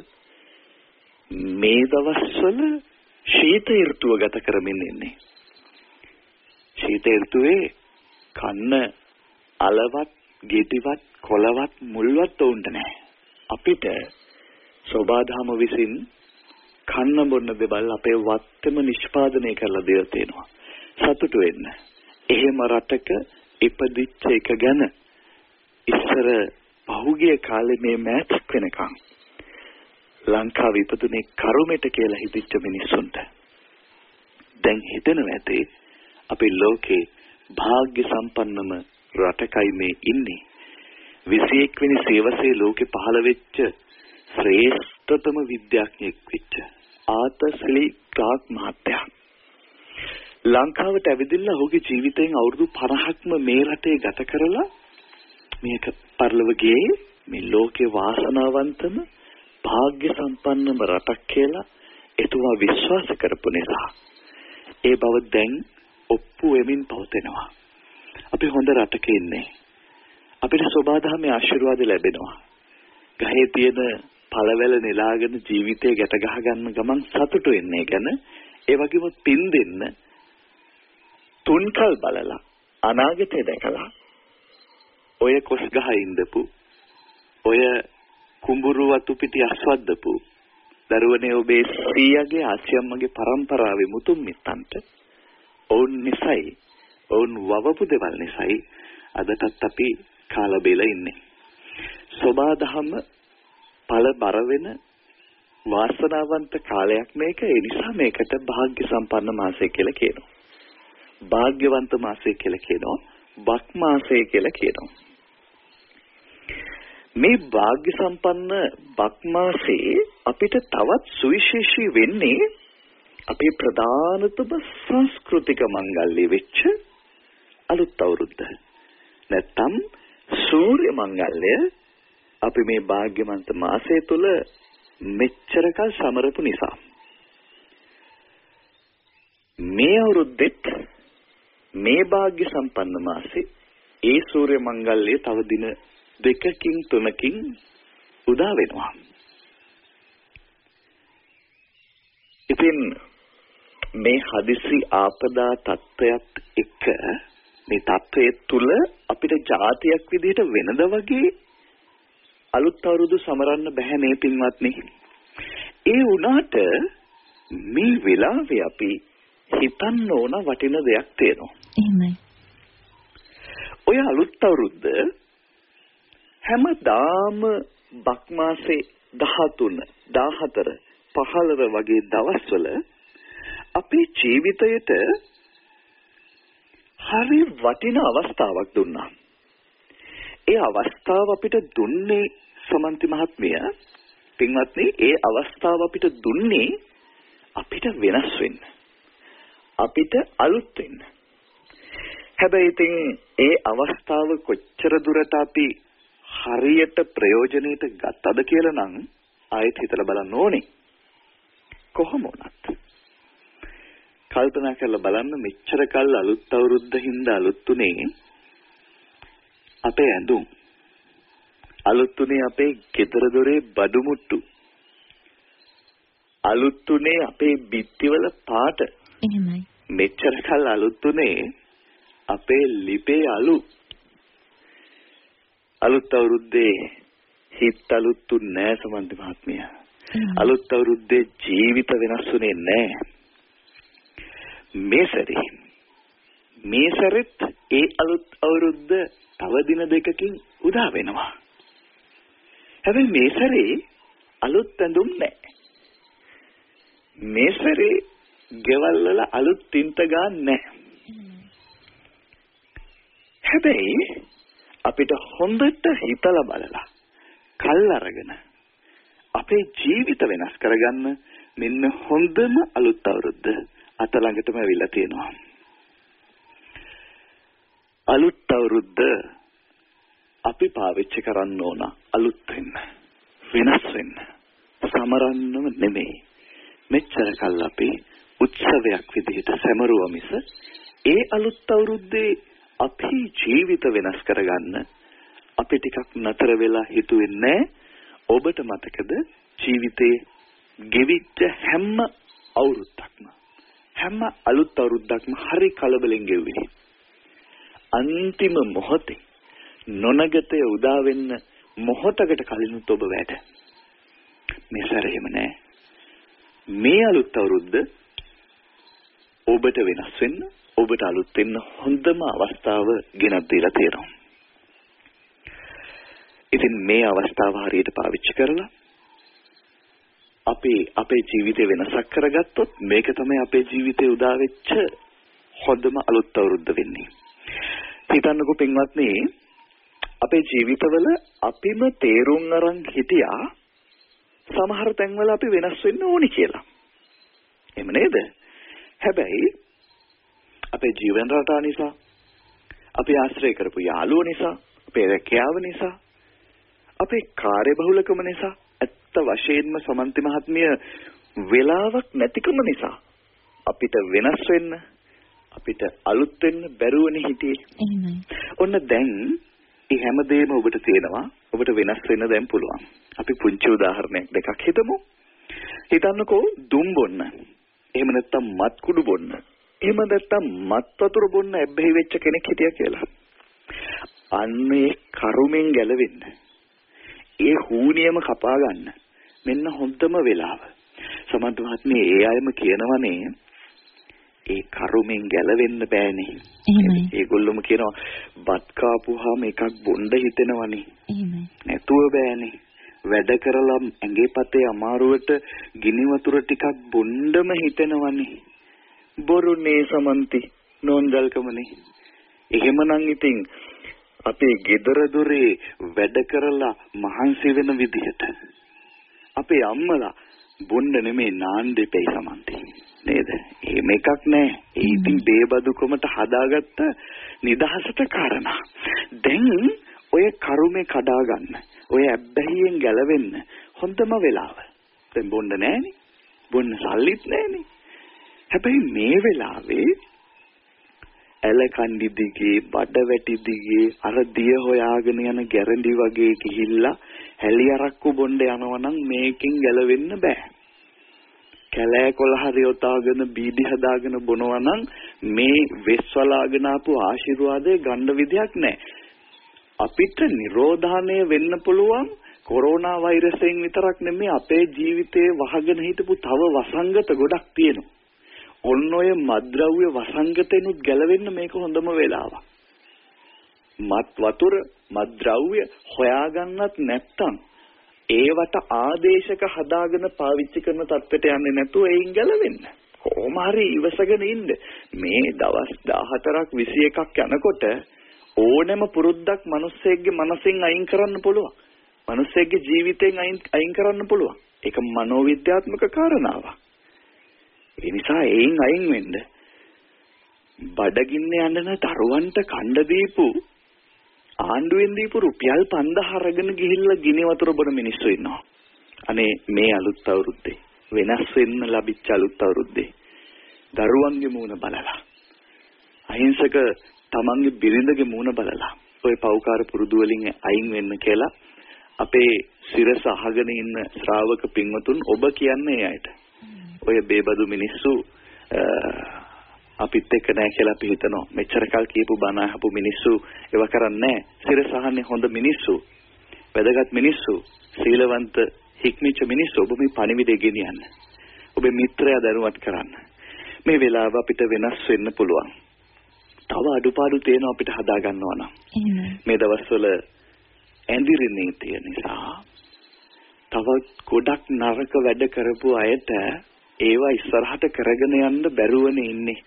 [SPEAKER 3] මේ දවස්වල ශීත ඍතුව ගත කරමින් ඉන්නේ. ශීත ඍතුවේ කන්න අලවත්, ගෙඩිවත්, කොළවත්, මුල්වත් උන්ට නැහැ. අපිට සෝබාධාම විසින් කන්න බොන්න දෙබල් අපේ වත්තම නිෂ්පාදනය කරලා දෙලා තියෙනවා. සතුටු වෙන්න. එහෙම රටක ඉපදිච්ච එක ගැන ඉස්සර පහුගිය කාලේ මේ මෑතක් වෙනකන් ලංකාවේ ඉපදුනේ කරුමෙට කියලා හිතච්ච මිනිස්සුන්ට දැන් හිතෙනවා ඇතේ අපේ ලෝකේ වාග්ය සම්පන්නම රටකයි මේ ඉන්නේ. 21 වෙනි සියවසේ ලෝකේ පහළ වෙච්ච ශ්‍රේෂ්ඨතම විද්‍යාඥයෙක් වෙච්ච ආතසිලි ක්ලාක් මහත්තයා. ලංකාවට ඇවිදilla ඔහුගේ ජීවිතයෙන් අවුරුදු 50ක්ම මේ රටේ ගත කරලා මේක පරිලව ගියේ මේ ලෝකේ වාසනාවන්තම වාග්ය සම්පන්නම රටක් කියලා එතුමා විශ්වාස කරපු නිසා ඒ බව දැන් ඔප්පු වෙමින් පවතිනවා. අපි හොඳ රටක ඉන්නේ. අපිට සෝබාධමේ ආශිර්වාද ලැබෙනවා. ගහේ තියෙන පළවැල නෙලාගෙන ජීවිතේ ගැට ගහ ගන්න ගමන් සතුටු වෙන්නේ ගැන ඒ වගේම පින් දෙන්න තුන්කල් බලලා අනාගතය දැකලා ඔය කොස් ගහ ඉඳපු ඔය කුඹුරු වතු පිටි අස්වද්දපු දරුවනේ ඔබේ සීයාගේ ආච්චියම්මගේ පරම්පරාවේ මුතුන් මිත්තන්ට ඔවුන් නිසයි ඔවුන් වවපු දෙවල් නිසයි අදටත් අපි කාලා බෙලා ඉන්නේ. සෝබාදහම ඵල බර වෙන වාසනාවන්ත කාලයක් මේක ඒ නිසා මේකට වාග්ය සම්පන්න මාසය කියලා කියනවා. වාග්යවන්ත මාසය කියලා කියනවා. බක් මාසය කියලා කියනවා. මේ වාග්ය සම්පන්න බක් මාසයේ අපිට තවත් සුවිශේෂී වෙන්නේ අපේ ප්‍රධානතම සංස්කෘතික මංගල්‍ය වෙච්ච අලුත් අවුරුද්ද. නැත්තම් සූර්ය මංගල්‍ය අපි මේ වාග්යමන්ත මාසය තුල මෙච්චරකල් සමරපු නිසා. මේ අවුරුද්දෙත් මේ වාග්ය සම්පන්න මාසේ ඒ සූර්ය මංගල්‍ය තව දින දෙකකින් තුනකින් උදා වෙනවා. ඉතින් මේ හදිසි ආපදා තත්ත්වයක් එක්ක මේ තත්ත්වයේ තුල අපිට જાතියක් විදිහට වෙනද වගේ අලුත් අවුරුදු සමරන්න බෑ නේ පින්වත්නි. ඒ වුණාට මේ වෙලාවේ අපි හිතන්න ඕන වටින දෙයක් තියෙනවා.
[SPEAKER 1] එහෙමයි.
[SPEAKER 3] ඔය අලුත් අවුරුද්ද හැමදාම බක් මාසේ 13 14 15 වගේ දවස්වල අපේ ජීවිතයට හරි වටින අවස්ථාවක් දුන්නා. ඒ අවස්ථාව අපිට දුන්නේ සමන්ති මහත්මිය පින්වත්නි ඒ අවස්ථාව අපිට දුන්නේ අපිට වෙනස් වෙන්න. අපිට අලුත් වෙන්න. හැබැයි ඉතින් ඒ අවස්ථාව කොච්චර දුරට අපි හරියට ප්‍රයෝජනෙට ගත්තද කියලා නම් ආයෙත් හිතලා බලන්න ඕනේ. කොහොම වුණත් කල්පනා කරලා බලන්න මෙච්චර කල් අලුත් අවුරුද්ද හින්දා අලුත් උනේ අපේ ඇඳුම් අලුත් උනේ අපේ ගෙදර දොරේ බඩු මුට්ටු අලුත් උනේ අපේ බිත්තිවල පාට
[SPEAKER 1] එහෙමයි.
[SPEAKER 3] මෙච්චර කල් අලුත් උනේ අපේ ලිපේ අලු. අලුත් අවුරුද්දේ හිත අලුත් නෑ සමන්ති මහත්මිය. අලුත් අවුරුද්දේ ජීවිත වෙනස් වුනේ නෑ. මේ සැරේ මේ සැරෙත් ඒ අලුත් අවුරුද්ද තව දින දෙකකින් උදා වෙනවා. හැබැයි මේ සැරේ අලුත් ඇඳුම් නැහැ. මේ සැරේ ගෙවල් වල අලුත් තින්ත ගන්න නැහැ. හැබැයි අපිට හොඳට හිතලා බලලා කල් අරගෙන අපේ ජීවිත වෙනස් කරගන්න මෙන්න හොඳම අලුත් අවුරුද්ද අත ළඟටම ඇවිල්ලා තියෙනවා. අලුත් අවුරුද්ද අපි පාවිච්චි කරන්න ඕන අලුත් වෙන්න. වෙනස් වෙන්න. සමරන්නම නෙමෙයි. මෙච්චර කල් අපි උත්සවයක් විදිහට සැමරුවා මිස ඒ අලුත් අවුරුද්දේ අපි ජීවිත වෙනස් කරගන්න අපි ටිකක් නතර වෙලා හිතුවේ ඔබට මතකද ජීවිතේ ගෙවිච්ච හැම අවුරුද්දක්ම හැම අලුත් අවුරුද්දක්ම හරි කලබලෙන් ගෙවුවේ. අන්තිම මොහොතේ නොනගතය උදා වෙන්න මොහොතකට කලිනුත් ඔබ වැඩ. මේ සැර එහෙම නෑ. මේ අලුත් අවුරුද්ද ඔබට වෙනස් වෙන්න ඔබට අලුත් වෙන්න හොඳම අවස්ථාව ගෙනත් දීලා තියෙනවා. ඉතින් මේ අවස්ථාව හරියට පාවිච්චි කරලා අපි අපේ ජීවිතේ වෙනසක් කරගත්තොත් මේක තමයි අපේ ජීවිතේ උදා වෙච්ච හොඳම අලුත් අවුරුද්ද වෙන්නේ. හිතන්නකෝ පින්වත්නි අපේ ජීවිතවල අපිම තේරුම් අරන් හිටියා සමහර තැන්වල අපි වෙනස් වෙන්න ඕනි කියලා. එහෙම නේද? හැබැයි අපේ ජීවන රටා නිසා අපි ආශ්‍රය කරපු යාළුවෝ නිසා අපේ රැකියාව නිසා අපේ කාර්යබහුලකම නිසා වශයෙන්ම සමන්ති මහත්මිය වෙලාවක් නැතිකම නිසා අපිට වෙනස් වෙන්න අපිට අලුත් වෙන්න බැරුවනේ හිටියේ.
[SPEAKER 1] එහෙමයි.
[SPEAKER 3] ඔන්න දැන් මේ හැමදේම ඔබට තියෙනවා. ඔබට වෙනස් වෙන්න දැන් පුළුවන්. අපි පුංචි උදාහරණයක් දෙකක් හිතමු. හිතන්නකෝ දුම් බොන්න. එහෙම නැත්නම් මත් කුඩු බොන්න. එහෙම නැත්නම් මත් වතුර බොන්න ඇබ්බැහි වෙච්ච කෙනෙක් හිටියා කියලා. අන්නේ කරුමෙන් ගැලවෙන්න. ඒ හූනියම කපා ගන්න. මෙන්න හොඳම වෙලාව. සමන්ත මහත්මිය ඒ අයම කියනවනේ ඒ කරුමෙන් ගැලවෙන්න බෑනේ.
[SPEAKER 1] එහෙමයි.
[SPEAKER 3] ඒගොල්ලොම කියනවා බත් කාපුවාම එකක් බොණ්ඩ හිතෙනවනේ.
[SPEAKER 1] එහෙමයි.
[SPEAKER 3] නැතුව බෑනේ. වැඩ කරලා ඇඟේ පතේ අමාරුවට ගිනි වතුර ටිකක් බොණ්ඩම හිතෙනවනේ. බොරුනේ සමන්ති නෝන්ජල්කමනේ. එහෙමනම් ඉතින් අපේ gedara dore වැඩ කරලා මහන්සි වෙන විදිහට අපේ අම්මලා බොන්න නෙමේ නාන්න දෙපයි සමන්ති නේද? එහෙම එකක් නෑ. ඒ ඉතින් බේබදුකමට හදාගත්ත නිදහසට කාරණා. දැන් ඔය කරුමේ කඩා ගන්න. ඔය ඇබ්බැහියෙන් ගැලවෙන්න හොඳම වෙලාව. දැන් බොන්න නෑනේ. බොන්න සල්ලිත් නෑනේ. හැබැයි මේ වෙලාවේ ඇලකණ්ඩි දිගේ බඩ වැටි දිගේ අර දිය හොයාගෙන යන ගැරන්ඩි වගේ ගිහිල්ලා හැලි අරක්කු බොණ්ඩ යනවනම් මේකෙන් ගැලවෙන්න බෑ. කැලෑ කොළ හරි යොතාගෙන බීඩි හදාගෙන බොනවා නම් මේ වෙස්වලාගෙන ආපු ආශිර්වාදේ ගන්න විදියක් නැහැ. අපිට නිරෝධානය වෙන්න පුළුවන් කොරෝනා වෛරසයෙන් විතරක් නෙමෙයි අපේ ජීවිතේ වහගෙන හිටපු තව වසංගත ගොඩක් තියෙනවා. ඔන්න ඔය මද්ද්‍රව්‍ය වසංගතෙනුත් ගැලවෙන්න මේක හොඳම වෙලාවක්. මත් වතුර මද්ද්‍රව්‍ය හොයාගන්නත් නැත්තම් ඒවට ආදේශක හදාගෙන පාවිච්චි කරන තත්ත්වයට යන්නේ නැතුව එයින් ගැලවෙන්න. කොහොම හරි ඉවසගෙන ඉන්න. මේ දවස් 14ක් 21ක් යනකොට ඕනෑම පුරුද්දක් මිනිස්සෙක්ගේ මනසෙන් අයින් කරන්න පුළුවන්. මිනිස්සෙක්ගේ ජීවිතෙන් අයින් අයින් කරන්න පුළුවන්. ඒක මනෝවිද්‍යාත්මක කාරණාවක්. ඒ නිසා එයින් අයින් වෙන්න බඩගින්න යන දරුවන්ට කණ්ඩ දීපු ආණ්ඩුවෙන් දීපු රුපියල් 5000 අරගෙන ගිහිල්ලා ගිනි වතුර බොන මිනිස්සු ඉන්නවා. අනේ මේ අලුත් අවුරුද්දේ වෙනස් වෙන්න ලැබිච්ච අලුත් අවුරුද්දේ දරුවන්ගේ මූණ බලලා අහිංසක තමන්ගේ බිරිඳගේ මූණ බලලා ওই පෞකාර පුරුදු වලින් අයින් වෙන්න කියලා අපේ සිරස අහගෙන ඉන්න ශ්‍රාවක පින්වතුන් ඔබ කියන්නේ අයට ඔය බේබදු මිනිස්සු අපිත් එක්ක නැහැ කියලා අපි හිතනවා. මෙච්චර කල් කියපු බණ අහපු මිනිස්සු ඒව කරන්නේ සිරස අහන්නේ හොඳ මිනිස්සු. වැදගත් මිනිස්සු. සීලවන්ත හික්මිච්ච මිනිස්සු ඔබ මේ පණිවිඩය ගෙනියන්න. ඔබේ මිත්‍රයා දරුවත් කරන්න. මේ වෙලාව අපිට වෙනස් වෙන්න පුළුවන්. තව අඩුපාඩු තියෙනවා අපිට හදා ගන්නවා නම්. මේ දවස්වල ඇඳිරි නීතිය නිසා තව ගොඩක් නරක වැඩ කරපු අයට ඒවා ඉස්සරහට කරගෙන යන්න බැරුවනේ ඉන්නේ.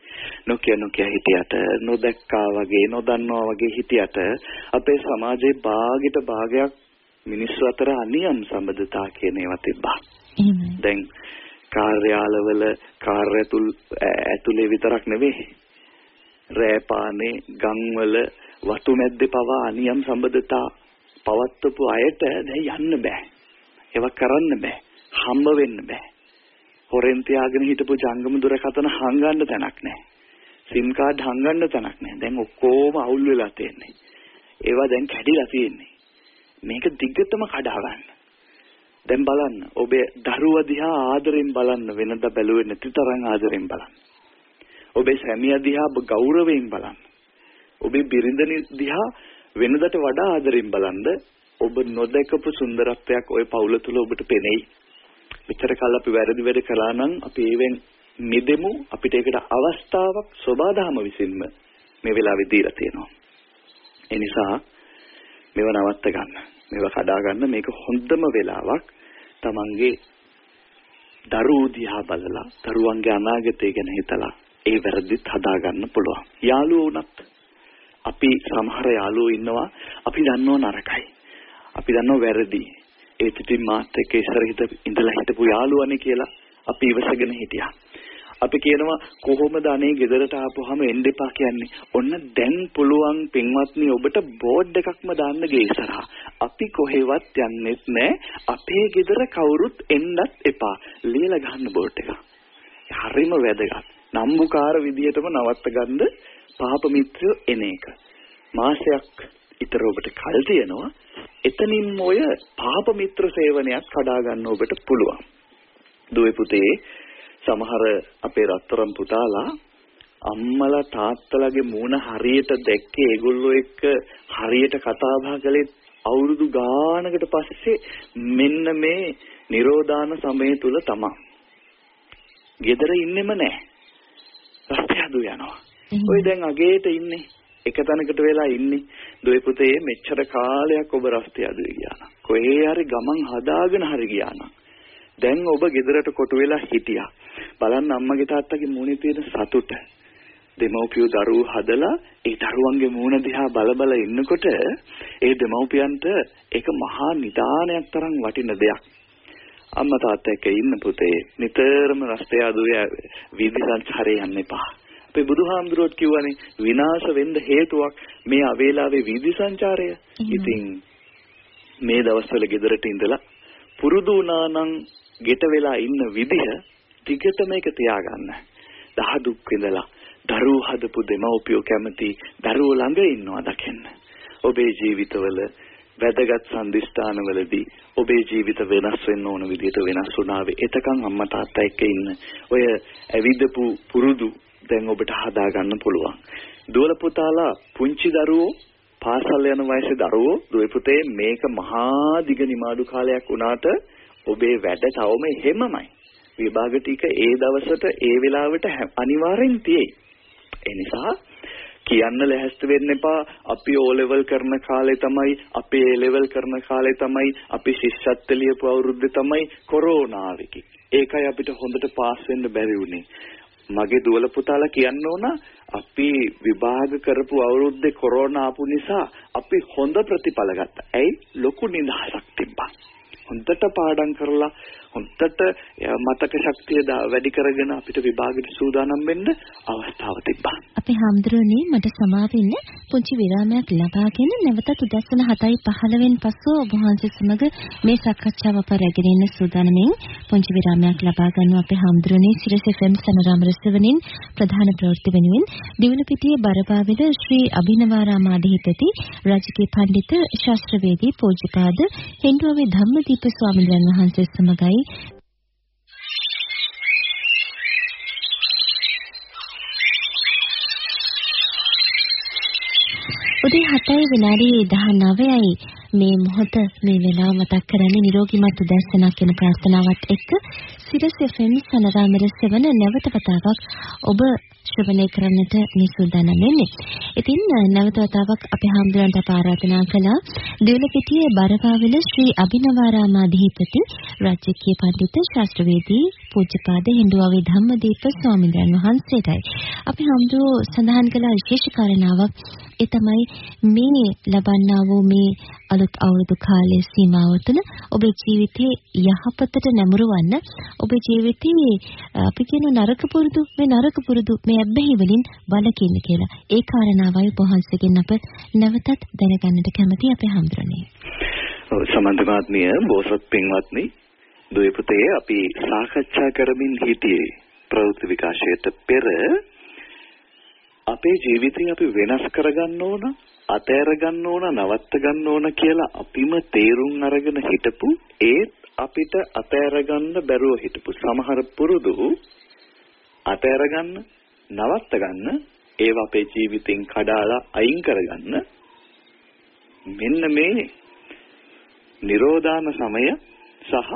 [SPEAKER 3] නොකිය නොකිය හිටියට නොදැක්කා වගේ නොදන්නවා වගේ හිටියට අපේ සමාජයේ භාගයට භාගයක් මිනිස්සු අතර අනියම් සම්බන්ධතා කියන ඒවා තිබ්බා. දැන් කාර්යාලවල කාර්ය ඇතුලේ විතරක් නෙවෙයි. රෑපානේ ගම්වල වතු මැද්දේ පවා අනියම් සම්බන්ධතා පවත්වපු අයට දැන් යන්න බෑ. ඒවා කරන්න බෑ. හම්බ වෙන්න බෑ. හොරෙන් තියාගෙන හිටපු ජංගම දුරකථන හංගන්න තැනක් නැහැ. සිම් කාඩ් හංගන්න තැනක් නැහැ. දැන් ඔක්කොම අවුල් වෙලා තියෙන්නේ. ඒවා දැන් කැඩිලා තියෙන්නේ. මේක දිගටම කඩා ගන්න. දැන් බලන්න ඔබේ දරුවා දිහා ආදරෙන් බලන්න වෙනද බැලුවේ නැති තරම් ආදරෙන් බලන්න. ඔබේ සැමියා දිහා ගෞරවයෙන් බලන්න. ඔබේ බිරිඳ දිහා වෙනදට වඩා ආදරෙන් බලන්න. ඔබ නොදකපු සුන්දරත්වයක් ওই පවුල තුල ඔබට පෙනෙයි. මෙච්චර කල් අපි වැරදි වැඩ කළා නම් අපි ඒවෙන් මිදෙමු අපිට ඒකට අවස්ථාවක් සබාධම විසින්ම මේ වෙලාවේ දීලා තියෙනවා. ඒ නිසා මේව නවත්ත ගන්න. මේව කඩා ගන්න මේක හොඳම වෙලාවක් තමන්ගේ දරුවෝ දිහා බලලා දරුවන්ගේ අනාගතය ගැන හිතලා ඒ වැරදිත් හදා ගන්න පුළුවන්. යාළුවෝ උනත් අපි සමහර යාළුවෝ ඉන්නවා අපි දන්නව නරකයි. අපි දන්නව වැරදි. ඒ පිටින් මාත් එක්ක ඉස්සර හිට ඉඳලා හිටපු යාළුවනේ කියලා අපි ඉවසගෙන හිටියා. අපි කියනවා කොහොමද අනේ ගෙදරට ආපුවාම එන්න එපා කියන්නේ. ඔන්න දැන් පුළුවන් පින්වත්නි ඔබට බෝඩ් එකක්ම දාන්න ගේ ඉස්සරහා. අපි කොහෙවත් යන්නෙත් නෑ. අපේ ගෙදර කවුරුත් එන්නත් එපා. ලියලා ගන්න බෝඩ් එක. හරිම වැදගත්. නම්බුකාර විදියටම නවත්ත ගන්න පාප මිත්‍රයෝ එන එක. මාසයක් විතර ඔබට කල් තියෙනවා. එතනින් ඔය පාප මිත්‍ර සේවනයක් කඩා ගන්න ඔබට පුළුවන්. දුවේ පුතේ සමහර අපේ රත්තරන් පුතාලා අම්මලා තාත්තලාගේ මූණ හරියට දැක්කේ ඒගොල්ලෝ එක්ක හරියට කතා බහ කළේ අවුරුදු ගානකට පස්සේ මෙන්න මේ නිරෝධාන සමය තුල තමයි. ගෙදර ඉන්නෙම නැහැ. රස්තිය හදු යනවා. ඔය දැන් අගේට ඉන්නේ. එක තැනකට වෙලා ඉන්නේ. දුවේ පුතේ මෙච්චර කාලයක් ඔබ රස්තිය අදුවේ ගියා නම්. කොහේ හරි ගමන් හදාගෙන හරි ගියා නම්. දැන් ඔබ ගෙදරට කොටු වෙලා හිටියා. බලන්න අම්මගේ තාත්තගේ මූණේ තියෙන සතුට. දෙමව්පියෝ දරුවෝ හදලා ඒ දරුවන්ගේ මූණ දිහා බල බල ඉන්නකොට ඒ දෙමව්පියන්ට ඒක මහා නිදානයක් තරම් වටින දෙයක්. අම්මා තාත්තා එක්ක ඉන්න පුතේ නිතරම රස්තය අදුවේ වීදි සංචාරේ යන්න එපා. අපේ බුදුහාමුදුරුවෝ කිව්වනේ විනාශ වෙන්න හේතුවක් මේ අවේලාවේ වීදි සංචාරය. ඉතින් මේ දවස්වල ගෙදරට ඉඳලා පුරුදු වුණා නම් ගෙට වෙලා ඉන්න විදිහ ටිකට මේක තියාගන්න. දහ දුක් විඳලා දරුවෝ හදපු දෙමව්පියෝ කැමති දරුවෝ ළඟ ඉන්නවා දකින්න. ඔබේ ජීවිතවල වැදගත් සම්දිස්ථානවලදී ඔබේ ජීවිත වෙනස් වෙන්න ඕන විදිහට වෙනස් වුණාවේ. එතකන් අම්මා තාත්තා එක්ක ඉන්න. ඔය ඇවිදපු පුරුදු දැන් ඔබට හදා ගන්න පුළුවන්. දුවල පුතාලා පුංචි දරුවෝ පාසල් යන වයසේ දරුවෝ දුවේ පුතේ මේක මහා දිග නිමාඩු කාලයක් වුණාට ඔබේ වැඩ තවම එහෙමමයි. විභාග ටික ඒ දවසට ඒ වෙලාවට අනිවාර්යෙන් තියෙයි. ඒ නිසා කියන්න ලැහැස්ති වෙන්න එපා අපි O level කරන කාලේ තමයි අපි A level කරන කාලේ තමයි අපි ශිෂ්‍යත්ව ලියපු අවුරුද්දේ තමයි කොරෝනා ඒකයි අපිට හොඳට පාස් වෙන්න බැරි වුණේ මගේ දුවල පුතාලා කියන්න ඕන අපි විභාග කරපු අවුරුද්දේ කොරෝනා ආපු නිසා අපි හොඳ ප්‍රතිඵල ගත්තා. ඇයි? ලොකු නිදහසක් තිබ්බා. හොඳට පාඩම් කරලා හොඳට මතක ශක්තිය වැඩි කරගෙන අපිට විභාගෙට සූදානම් වෙන්න අවස්ථාව තිබ්බා.
[SPEAKER 1] අපි හම්දුරනේ මට සමාවෙන්න පුංචි විරාමයක් ලබාගෙන නැවතත් උදැසන 7:15 වෙනි පසු ඔබ වහන්සේ සමග මේ සාකච්ඡාව අප රැගෙන ඉන්න සූදානමින් පුංචි විරාමයක් ලබා ගන්නවා අපි හම්දුරනේ සිරස FM සනරාම රසවණින් ප්‍රධාන ප්‍රවෘත්ති වෙනුවෙන් දිවුලපිටියේ බරපාවිල ශ්‍රී අභිනවාරාමාධිපති රාජකීය පඬිත ශාස්ත්‍රවේදී පූජ්‍යපාද හෙන්දුවේ ධම්මදීප ස්වාමීන් වහන්සේ සමගයි උදේ 7යි විනාඩි 19යි මේ මොහොත මේ වෙලාව මතක් කරන්නේ නිරෝගීමත් උදැසනක් වෙන ප්‍රාර්ථනාවත් එක්ක සිරස් FM සනරාමර සෙවන නැවත වතාවක් ඔබ ශ්‍රවණය කරන්නට මේ සූදානම් වෙන්නේ. ඉතින් නැවත වතාවක් අපි හම්දුරන්ට ආරාධනා කළා දෙවලපිටියේ බරපාවල ශ්‍රී අභිනවාරාමාධිපති රාජකීය පඬිතු ශාස්ත්‍රවේදී පූජ්‍යපාද හින්දුවාවේ ධම්මදීප ස්වාමීන් වහන්සේටයි. අපි හම්දුරෝ සඳහන් කළ විශේෂ කාරණාවක් ඒ තමයි මේ ලබන්නා වූ මේ අලුත් අවුරුදු කාලයේ සීමාව තුළ ඔබේ ජීවිතේ යහපතට නැඹුරවන්න ඔබේ ජීවිතේ අපි කියන නරක පුරුදු මේ නරක පුරුදු මේ අබ්බැහි වලින් වළකින්න කියලා. ඒ කාරණාවයි පොහන්සගෙන් අප නැවතත් දැනගන්නට කැමති අපේ හම්දුරනේ.
[SPEAKER 3] සමන්තමාත්මිය බෝසත් පින්වත්නි දුවේ පුතේ අපි සාකච්ඡා කරමින් හිටියේ ප්‍රවෘත්ති විකාශයට පෙර අපේ ජීවිතය අපි වෙනස් කරගන්න ඕන අතෑර ගන්න ඕන නවත්ත ගන්න ඕන කියලා අපිම තේරුම් අරගෙන හිටපු ඒත් අපිට අතෑර ගන්න බැරුව හිටපු සමහර පුරුදු අතෑර ගන්න නවත්ත ගන්න ඒව අපේ ජීවිතෙන් කඩාලා අයින් කරගන්න. මෙන්න මේ නිරෝධාන සමය සහ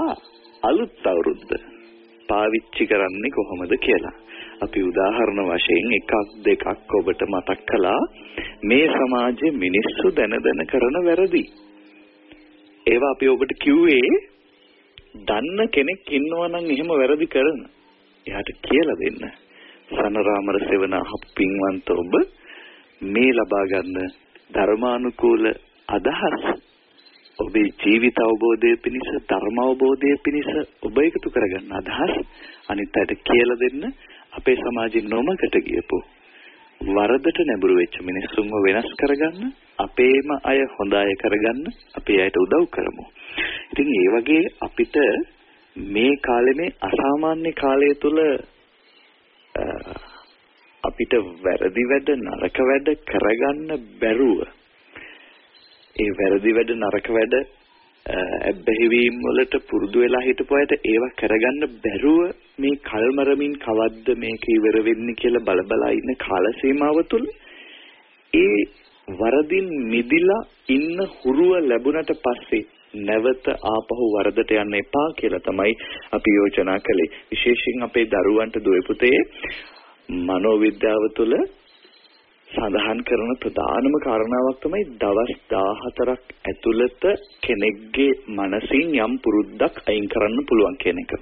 [SPEAKER 3] අලුත් අවුරුද්ද. පාවිච්චි කරන්නේ කොහොමද කියලා. අපි උදාහරණ වශයෙන් එකක් දෙකක් ඔබට මතක් කළා මේ සමාජයේ මිනිස්සු දැන දැන කරන වැරදි. ඒවා අපි ඔබට කිව්වේ දන්න කෙනෙක් ඉන්නවා නම් එහෙම වැරදි කරන. එයාට කියලා දෙන්න. සනරාමර සෙවන පින්වන්ත ඔබ මේ ලබා ගන්න ධර්මානුකූල අදහස් ඔබේ ජීවිත අවබෝධය පිණිස ධර්ම අවබෝධය පිණිස ඔබ එකතු කරගන්න අදහස් අනිත් අයට කියලා දෙන්න අපේ සමාජෙ නොමකට ගියපො වරදට නැඹුරු වෙච්ච මිනිස්සුන්ව වෙනස් කරගන්න අපේම අය හොඳ අය කරගන්න අපේ අයට උදව් කරමු. ඉතින් ඒ වගේ අපිට මේ කාලේ මේ අසාමාන්‍ය කාලය තුල අපිට වැරදි වැඩ නරක වැඩ කරගන්න බැරුව ඒ වැරදි වැඩ නරක වැඩ ඇබ්බැහිවීම් වලට පුරුදු වෙලා හිටපු අයට ඒවා කරගන්න බැරුව මේ කල්මරමින් කවද්ද මේක ඉවර වෙන්නේ කියලා බලබලා ඉන්න කාල සීමාව තුල ඒ වරදින් මිදිලා ඉන්න හුරුව ලැබුණට පස්සේ නැවත ආපහු වරදට යන්න එපා කියලා තමයි අපි යෝජනා කළේ. විශේෂයෙන් අපේ දරුවන්ට දුවේ පුතේ මනෝවිද්‍යාව තුළ සඳහන් කරන ප්‍රධානම කාරණාවක් තමයි දවස් 14ක් ඇතුළත කෙනෙක්ගේ මනසින් යම් පුරුද්දක් අයින් කරන්න පුළුවන් කියන එක.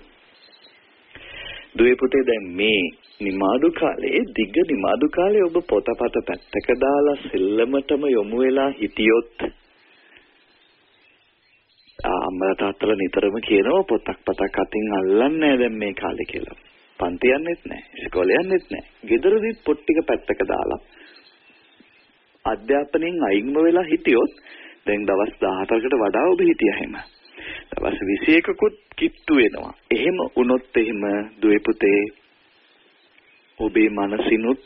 [SPEAKER 3] දුවේ පුතේ දැන් මේ නිමාඩු කාලේ දිග නිමාඩු කාලේ ඔබ පොතපත පැත්තක දාලා සෙල්ලමටම යොමු වෙලා හිටියොත් අම්මලා තාත්තලා නිතරම කියනවා පොතක් පතක් අතින් අල්ලන්නේ නැහැ දැන් මේ කාලේ කියලා. පන්ති යන්නෙත් නැහැ, ඉස්කෝලේ යන්නෙත් නැහැ. ගෙදරදිත් පොත් ටික පැත්තක දාලා අධ්‍යාපනයෙන් අයින්ම වෙලා හිටියොත් දැන් දවස් 14කට වඩා ඔබ හිටියා හැම. දවස් 21කුත් කිට්ටු වෙනවා. එහෙම වුණොත් එහෙම දුවේ පුතේ ඔබේ මනසිනුත්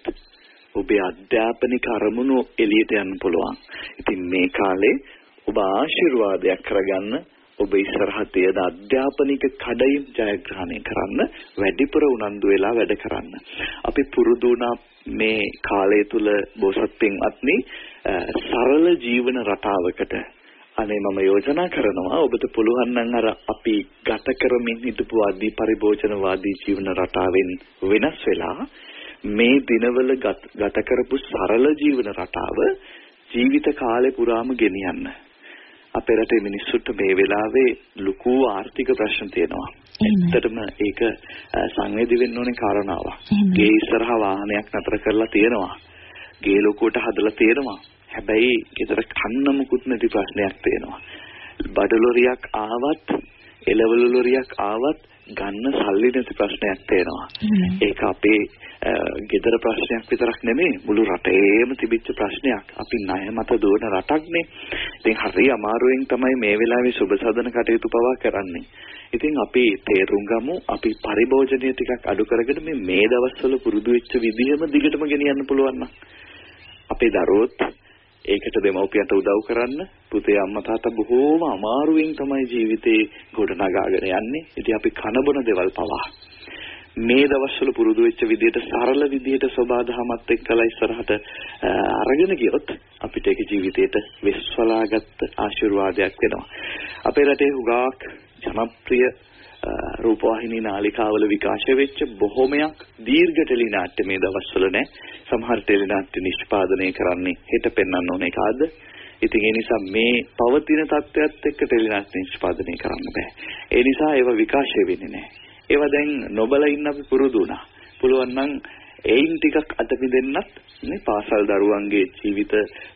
[SPEAKER 3] ඔබේ අධ්‍යාපනික අරමුණු එළියට යන්න පුළුවන්. ඉතින් මේ කාලේ ඔබ ආශිර්වාදයක් කරගන්න ඔබ ඉස්සරහට තියෙන අධ්‍යාපනික කඩයිම් ජයග්‍රහණය කරන්න වැඩිපුර උනන්දු වෙලා වැඩ කරන්න. අපි පුරුදු මේ කාලය තුල බෝසත් පින්වත්නි සරල ජීවන රටාවකට අනේ මම යෝජනා කරනවා ඔබට පුළුවන් නම් අර අපි ගත කරමින් හිටපු ආදී පරිභෝජනවාදී ජීවන රටාවෙන් වෙනස් වෙලා මේ දිනවල ගත කරපු සරල ජීවන රටාව ජීවිත කාලේ පුරාම ගෙනියන්න. අපේ රටේ මිනිස්සුන්ට මේ වෙලාවේ ලොකු ආර්ථික ප්‍රශ්න තියෙනවා. ඇත්තටම ඒක සංවේදී වෙන්න ඕනේ කාරණාවක්. ගේ ඉස්සරහා වාහනයක් නතර කරලා තියෙනවා. ගේ ලොකුවට හදලා තියෙනවා. හැබැයි ගෙදර කන්න මුකුත් නැති ප්‍රශ්නයක් තියෙනවා. බඩ ලොරියක් ආවත් එළවලු ලොරියක් ආවත් ගන්න සල්ලි නැති ප්‍රශ්නයක් තියෙනවා. ඒක අපේ ගෙදර ප්‍රශ්නයක් විතරක් නෙමෙයි මුළු රටේම තිබිච්ච ප්‍රශ්නයක්. අපි ණය මත දුවන රටක්නේ. ඉතින් හරි අමාරුවෙන් තමයි මේ වෙලාවේ සුබ සදන කටයුතු පවා කරන්නේ. ඉතින් අපි තේරුම් ගමු අපි පරිභෝජනය ටිකක් අඩු කරගෙන මේ මේ දවස්වල පුරුදු වෙච්ච විදිහම දිගටම ගෙනියන්න පුළුවන් නම් අපේ දරුවොත් ඒකට දෙමව්පියන්ට උදව් කරන්න පුතේ අම්මා තාත්තා බොහෝම අමාරුවෙන් තමයි ජීවිතේ ගොඩනගාගෙන යන්නේ. ඉතින් අපි කන බොන දේවල් පවා මේ දවස්වල පුරුදු වෙච්ච විදිහට සරල විදිහට සබාධමත් එක්කලා ඉස්සරහට අරගෙන ගියොත් අපිට ඒක ජීවිතේට විශ්වලාගත් ආශිර්වාදයක් වෙනවා. අපේ රටේ හුඟක් ජනප්‍රිය රූපවාහිනී නාලිකාවල විකාශය වෙච්ච බොහොමයක් දීර්ඝ ටෙලි නාට්‍ය මේ දවස්වල නෑ. සමහර ටෙලි නාට්‍ය නිෂ්පාදනය කරන්නේ හෙට පෙන්වන්න ඕන එකද? ඉතින් ඒ නිසා මේ පවතින තත්ත්වයක් එක්ක ටෙලි නාට්‍ය නිෂ්පාදනය කරන්න බෑ. ඒ නිසා ඒව විකාශය වෙන්නේ නෑ. ඒවා දැන් නොබල ඉන්න අපි පුරුදු වුණා. පුළුවන් නම් එයින් ටිකක් අතපිදෙන්නත් මේ පාසල් දරුවන්ගේ ජීවිත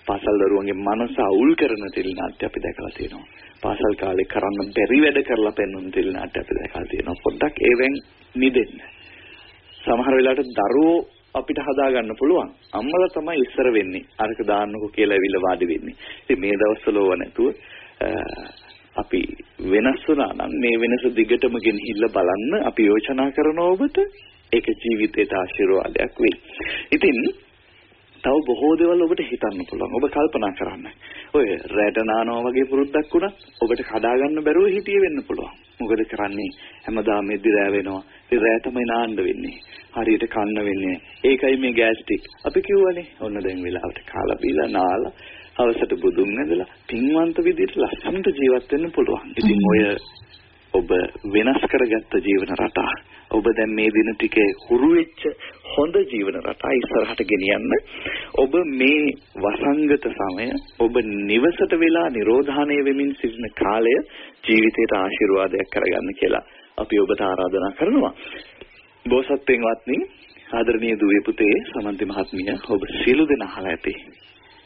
[SPEAKER 3] පාසල් දරුවන්ගේ මනස අවුල් කරන ටෙලි නාට්‍ය අපි දැකලා තියෙනවා. පාසල් කාලේ කරන්න බැරි වැඩ කරලා පෙන්වන ටෙලි නාට්‍ය අපි දැකලා තියෙනවා. පොඩ්ඩක් ඒවෙන් මිදෙන්න. සමහර වෙලාවට දරුවෝ අපිට හදාගන්න පුළුවන්. අම්මලා තමයි ඉස්සර වෙන්නේ. අරක දාන්නකෝ කියලා ඇවිල්ලා වාඩි වෙන්නේ. ඉතින් මේ දවස්වල ඕව නැතුව අපි වෙනස් වුණා නම් මේ වෙනස දිගටම ගෙනහිල්ලා බලන්න අපි යෝජනා කරන ඔබට ඒක ජීවිතයට ආශිර්වාදයක් වෙයි. ඉතින් තව බොහෝ දේවල් ඔබට හිතන්න පුළුවන්. ඔබ කල්පනා කරන්න. ඔය රැට නානවා වගේ පුරුද්දක් වුණත් ඔබට කඩා ගන්න බැරුව හිටියේ වෙන්න පුළුවන්. මොකද කරන්නේ හැමදාම එද්දි රෑ වෙනවා. ඉතින් රෑ තමයි නාන්න වෙන්නේ. හරියට කන්න වෙන්නේ. ඒකයි මේ ගෑස්ටික්. අපි කිව්වනේ. ඔන්න දැන් වෙලාවට කාලා බීලා නාලා හවසට බුදුන් ඇඳලා පින්වන්ත විදිහට ලස්සනට ජීවත් වෙන්න පුළුවන්. ඉතින් ඔය ඔබ වෙනස් කරගත්ත ජීවන රටා ඔබ දැන් මේ දින ටිකේ හුරු වෙච්ච හොඳ ජීවන රටා ඉස්සරහට ගෙනියන්න. ඔබ මේ වසංගත සමය ඔබ නිවසට වෙලා නිරෝධානය වෙමින් සිටින කාලය ජීවිතයට ආශිර්වාදයක් කරගන්න කියලා අපි ඔබට ආරාධනා කරනවා. බෝසත් පින්වත්නි ආදරණීය දුවේ පුතේ සමන්ති මහත්මිය ඔබ සියලු දෙනා අහලා ඇති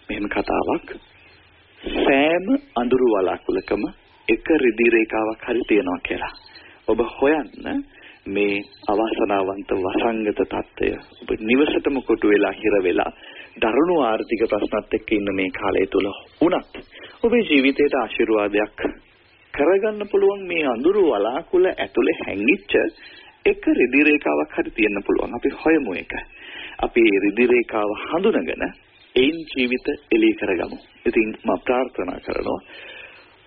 [SPEAKER 3] මෙහෙම කතාවක්. සෑම අඳුරු වලාකුලකම එක රිදී රේඛාවක් හරි තියෙනවා කියලා. ඔබ හොයන්න මේ අවාසනාවන්ත වසංගත తত্ত্বය ඔබ නිවසටම කොටු වෙලා හිර වෙලා දරුණු ආර්ථික ප්‍රශ්නත් එක්ක ඉන්න මේ කාලය තුල වුණත් ඔබේ ජීවිතයට ආශිර්වාදයක් කරගන්න පුළුවන් මේ අඳුරු වලාකුළ ඇතුලේ හැංගිච්ච එක රිදි රේඛාවක් හරි තියෙන්න පුළුවන් අපි හොයමු එක. අපි රිදි රේඛාව හඳුනගෙන ඒන් ජීවිත එලී කරගමු. ඉතින් මම ප්‍රාර්ථනා කරනවා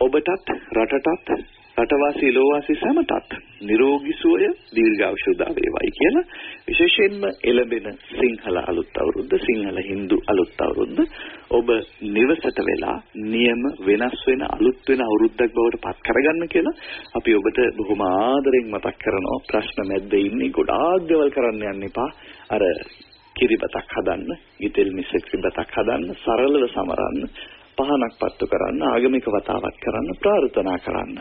[SPEAKER 3] ඔබටත් රටටත් රටවාසී ලෝවාසී සැමටත් නිරෝගී සුවය දීර්ඝායුෂ වේවායි කියලා. විශේෂයෙන්ම එළඹෙන සිංහල අලුත් අවුරුද්ද සිංහල හින්දු අලුත් අවුරුද්ද ඔබ නිවසට වෙලා නියම වෙනස් වෙන අලුත් වෙන අවුරුද්දක් බවට පත් කරගන්න කියලා අපි ඔබට බොහොම ආදරෙන් මතක් කරනවා. ප්‍රශ්න මැද්දේ ඉන්නේ ගොඩාක් දේවල් කරන්න යන්න එපා. අර කිරිබතක් හදන්න, ගිතෙල් මිසෙක් බතක් හදන්න, සරලව සමරන්න, පහනක් පත්තු කරන්න, ආගමික වතාවක් කරන්න, ප්‍රාර්ථනා කරන්න.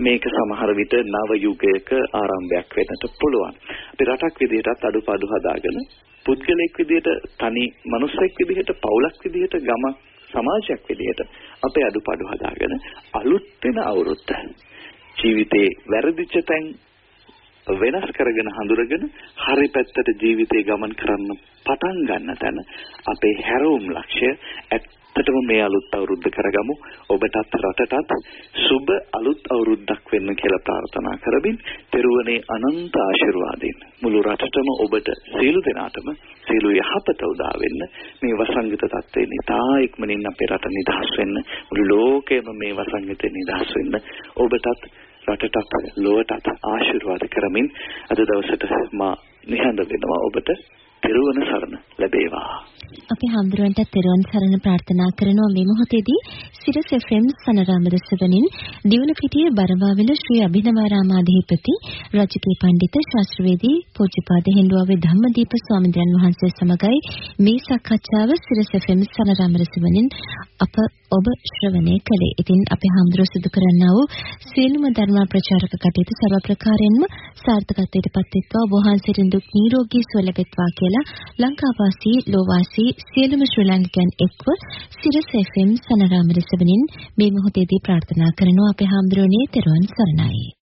[SPEAKER 3] මේක සමහර විට නව යුගයක ආරම්භයක් වෙන්නට පුළුවන්. අපි රටක් විදිහටත් අඩුපාඩු හදාගෙන පුද්ගලෙක් විදිහට තනි මනුස්සෙක් විදිහට පවුලක් විදිහට ගම සමාජයක් විදිහට අපේ අඩුපාඩු හදාගෙන අලුත් වෙන අවුරුද්ද ජීවිතේ වැරදිච්ච තැන් වෙනස් කරගෙන හඳුරගෙන හරි පැත්තට ජීවිතේ ගමන් කරන්න පටන් ගන්න තැන අපේ හැරවුම් ලක්ෂ්‍ය ඇත්තටම මේ අලුත් අවුරුද්ද කරගමු. ඔබටත් රටටත් සුබ අලුත් අවුරුද්දක් වෙන්න කියලා ප්‍රාර්ථනා කරමින් පෙරුවනේ අනන්ත ආශිර්වාදයෙන් මුළු රටටම ඔබට සියලු දෙනාටම සියලු යහපත උදා වෙන්න මේ වසංගත තත්ත්වයෙන් ඉතා ඉක්මනින් අපේ රට නිදහස් වෙන්න මුළු ලෝකෙම මේ වසංගතයෙන් නිදහස් වෙන්න ඔබටත් රටටත් ලොවටත් ආශිර්වාද කරමින් අද දවසට මා නිහඬ වෙනවා ඔබට තෙරුවන් සරණ ලැබේවා.
[SPEAKER 1] අපි හඳුරන්ට තෙරුවන් සරණ ප්‍රාර්ථනා කරනවා මේ මොහොතේදී සිරස් FM සනරාමර සෙවණින් දිවුලපිටිය බරවාවිල ශ්‍රී අභිනවාරාමාධිපති රජකී පඬිත ශාස්ත්‍රවේදී පූජ්‍යපාද හෙන්දුවාවේ ධම්මදීප ස්වාමීන් වහන්සේ සමගයි මේ සාකච්ඡාව සිරස් FM සනරාමර සෙවණින් අප ඔබ ශ්‍රවණය කළේ. ඉතින් අපි හඳුර සිදු කරන්නා වූ සියලුම ධර්ම ප්‍රචාරක කටයුතු ਸਰව ප්‍රකාරයෙන්ම සාර්ථකත්වයට පත්වෙත්වා ඔබ වහන්සේට දුක් නිරෝගී සුව ලැබෙත්වා කියලා ලංකාවාසී ලෝවාසී සියලුම ශ්‍රී ලාංකිකයන් එක්ව සිරස් FM සනරාමර සෙවණින් මේ මොහොතේදී ප්‍රාර්ථනා කරනවා අපේ හාමුදුරනේ තෙරුවන් සරණයි